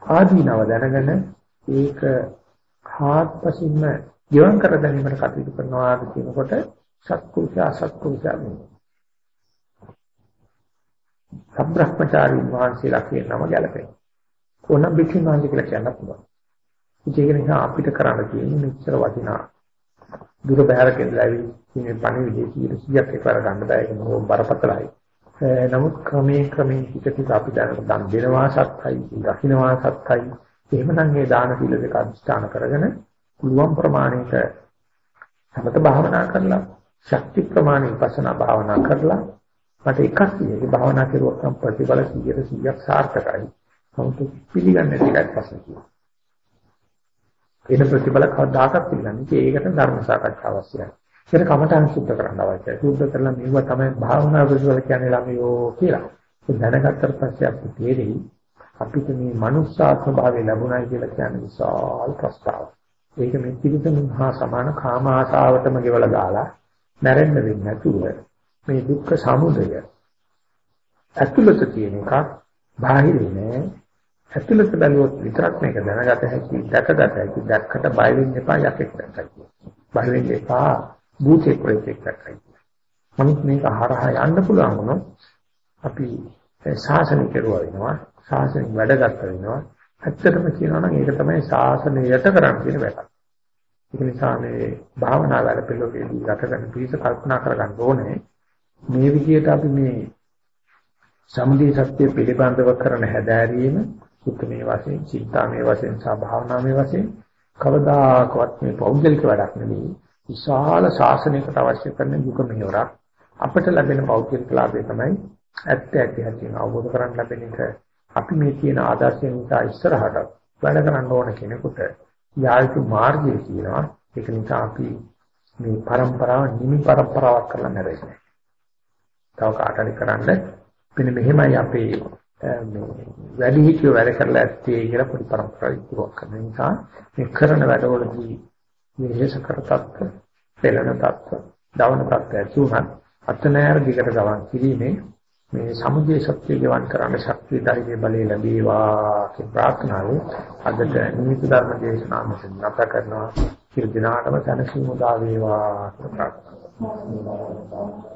ආදීනව දැනගෙන ඒක හාත්පසින්ම ජීවම් කර ගැනීමට කටයුතු කරනවා කියනකොට සත්පුරුෂ අසත්පුරුෂ වෙනවා. සබ්‍රහ්මචාරී වහන්සේලා කියන නම ගැලපෙනවා. ඕනම් බික්ෂුන් වහන්සේ කියලා කියන්න පුළුවන්. ඒක නිසා අපිට කරන්න තියෙන්නේ මෙච්චර වටිනා දුර බැහැරක ඉඳලා මේ පණිවිඩයේ 100ක් එකවර ගන්න බෑ ඒක මොකක් බරපතලයි. නමුත් ක්‍රමයෙන් ක්‍රමයෙන් ටික ටික අපි දැනට දන් දෙනවා සත්‍යයි, දකින්නවා සත්‍යයි. එහෙමනම් මේ දාන සීල දෙක අධිෂ්ඨාන කරගෙන පුළුවන් ප්‍රමාණයක සමත භාවනා කරලා ශක්ති ප්‍රමාණය විපස්සනා භාවනා කරලා මට එකක් තියෙන්නේ භාවනා කරුවොත් නම් ප්‍රතිඵල 100 100ක් සාර්ථකයි. නමුත් පිළිගන්නේ ටිකක් පස්සේ කියනවා. ඒන ප්‍රතිඵල කවදාකවත් පිළිගන්නේ ඒකට ධර්ම සාකච්ඡා අවශ්‍යයි. ඒක කමඨං සුද්ධ කරන්න අවශ්‍යයි. සුද්ධ කරලා මේව තමයි භාවනා ප්‍රතිඵල කියන්නේ ළමයෝ කියලා. ඒ දැනගත්තට පස්සේ අපිට තේරෙයි අපිට මේ මනුස්සාත්ම භාවය ලැබුණයි කියලා කියන්නේ විශාල ප්‍රස්තාවක්. ඒක මේ පිළිතුරු හා සමාන කාම ආශාවටම ගෙවලා දාලා නැරෙන්න වෙන්නේ නැතුව මේ දුක්ඛ සමුදය. ඇතුළත තියෙන එකක් බාහිර නෑ. ඇතුළත බැලුවොත් විතරක් මේක දැනගත හැකි දැකගත හැකි දැක්කට බය වෙන්න එපා යකෙක් දැක්කයි බය වෙන්න එපා භූතේ ප්‍රේතෙක් දැක්කයි නමුත් මේක හරහා යන්න පුළුවන් වුණොත් අපි ශාසනික කෙරුවා වෙනවා ශාසනික වැඩගත් වෙනවා. ඇත්තටම කියනවා නම් ඒක තමයි ශාසනයට කරන්න තියෙන වැඩ. ඒක නිසා මේ භාවනා වැඩ පිළිවෙලදී ගත කරන පිළිස කල්පනා කරගන්න ඕනේ මේ විදිහට අපි මේ සමුදේ සත්‍ය පිළිබඳව කරන හැදෑරීම සුත්මේ වශයෙන්, චින්තාමේ වශයෙන්, සබාවනාමේ වශයෙන් කවදාකවත් මේ පෞද්ගලික වැඩක් නෙවෙයි. විශාල ශාසනයකට අවශ්‍ය කරන යුග මෙහෙවරක් අපට ලැබෙන පෞද්ගලික ලාභය තමයි ඇත්ත ඇති හැටි අවබෝධ කරගන්න ලැබෙන එක. අපි මේ කියන ආදර්ශය නිසා ඉස්සරහට වැඩ කරන්න ඕන කෙනෙකුට යායුතු මාර්ගය කියනවා. ඒක නිසා අපි මේ પરම්පරාව නිමි પરම්පරාවක් කරලා නැරෙන්නේ. තව කාට හරි කරන්න මෙන්න මෙහෙමයි අපේ මේ වැඩි හිතිය වැඩ කරලා ඇත්තේ කියලා පොඩි පරම්පරාවක් ඉතුරුවක් කරන නිසා මේ කරන වැඩවලදී විශේෂ කර තත්ත්ව, පෙළෙන තත්ත්ව, දවන තත්ත්ව ඇති උනත් අත්නෑර දිගට ගමන් කිරීමේ මේ සමුදේ සත්‍ය ගෙවන් කරන්න ශක්තිය ධෛර්ය බලය ලැබේවා කියන ප්‍රාර්ථනාවෙන් අදට නිමිති ධර්ම දේශනාව මෙතන නැත කරනවා. සියලු දිනාටම සැනසීම උදා වේවා කියලා ප්‍රාර්ථනා කරනවා.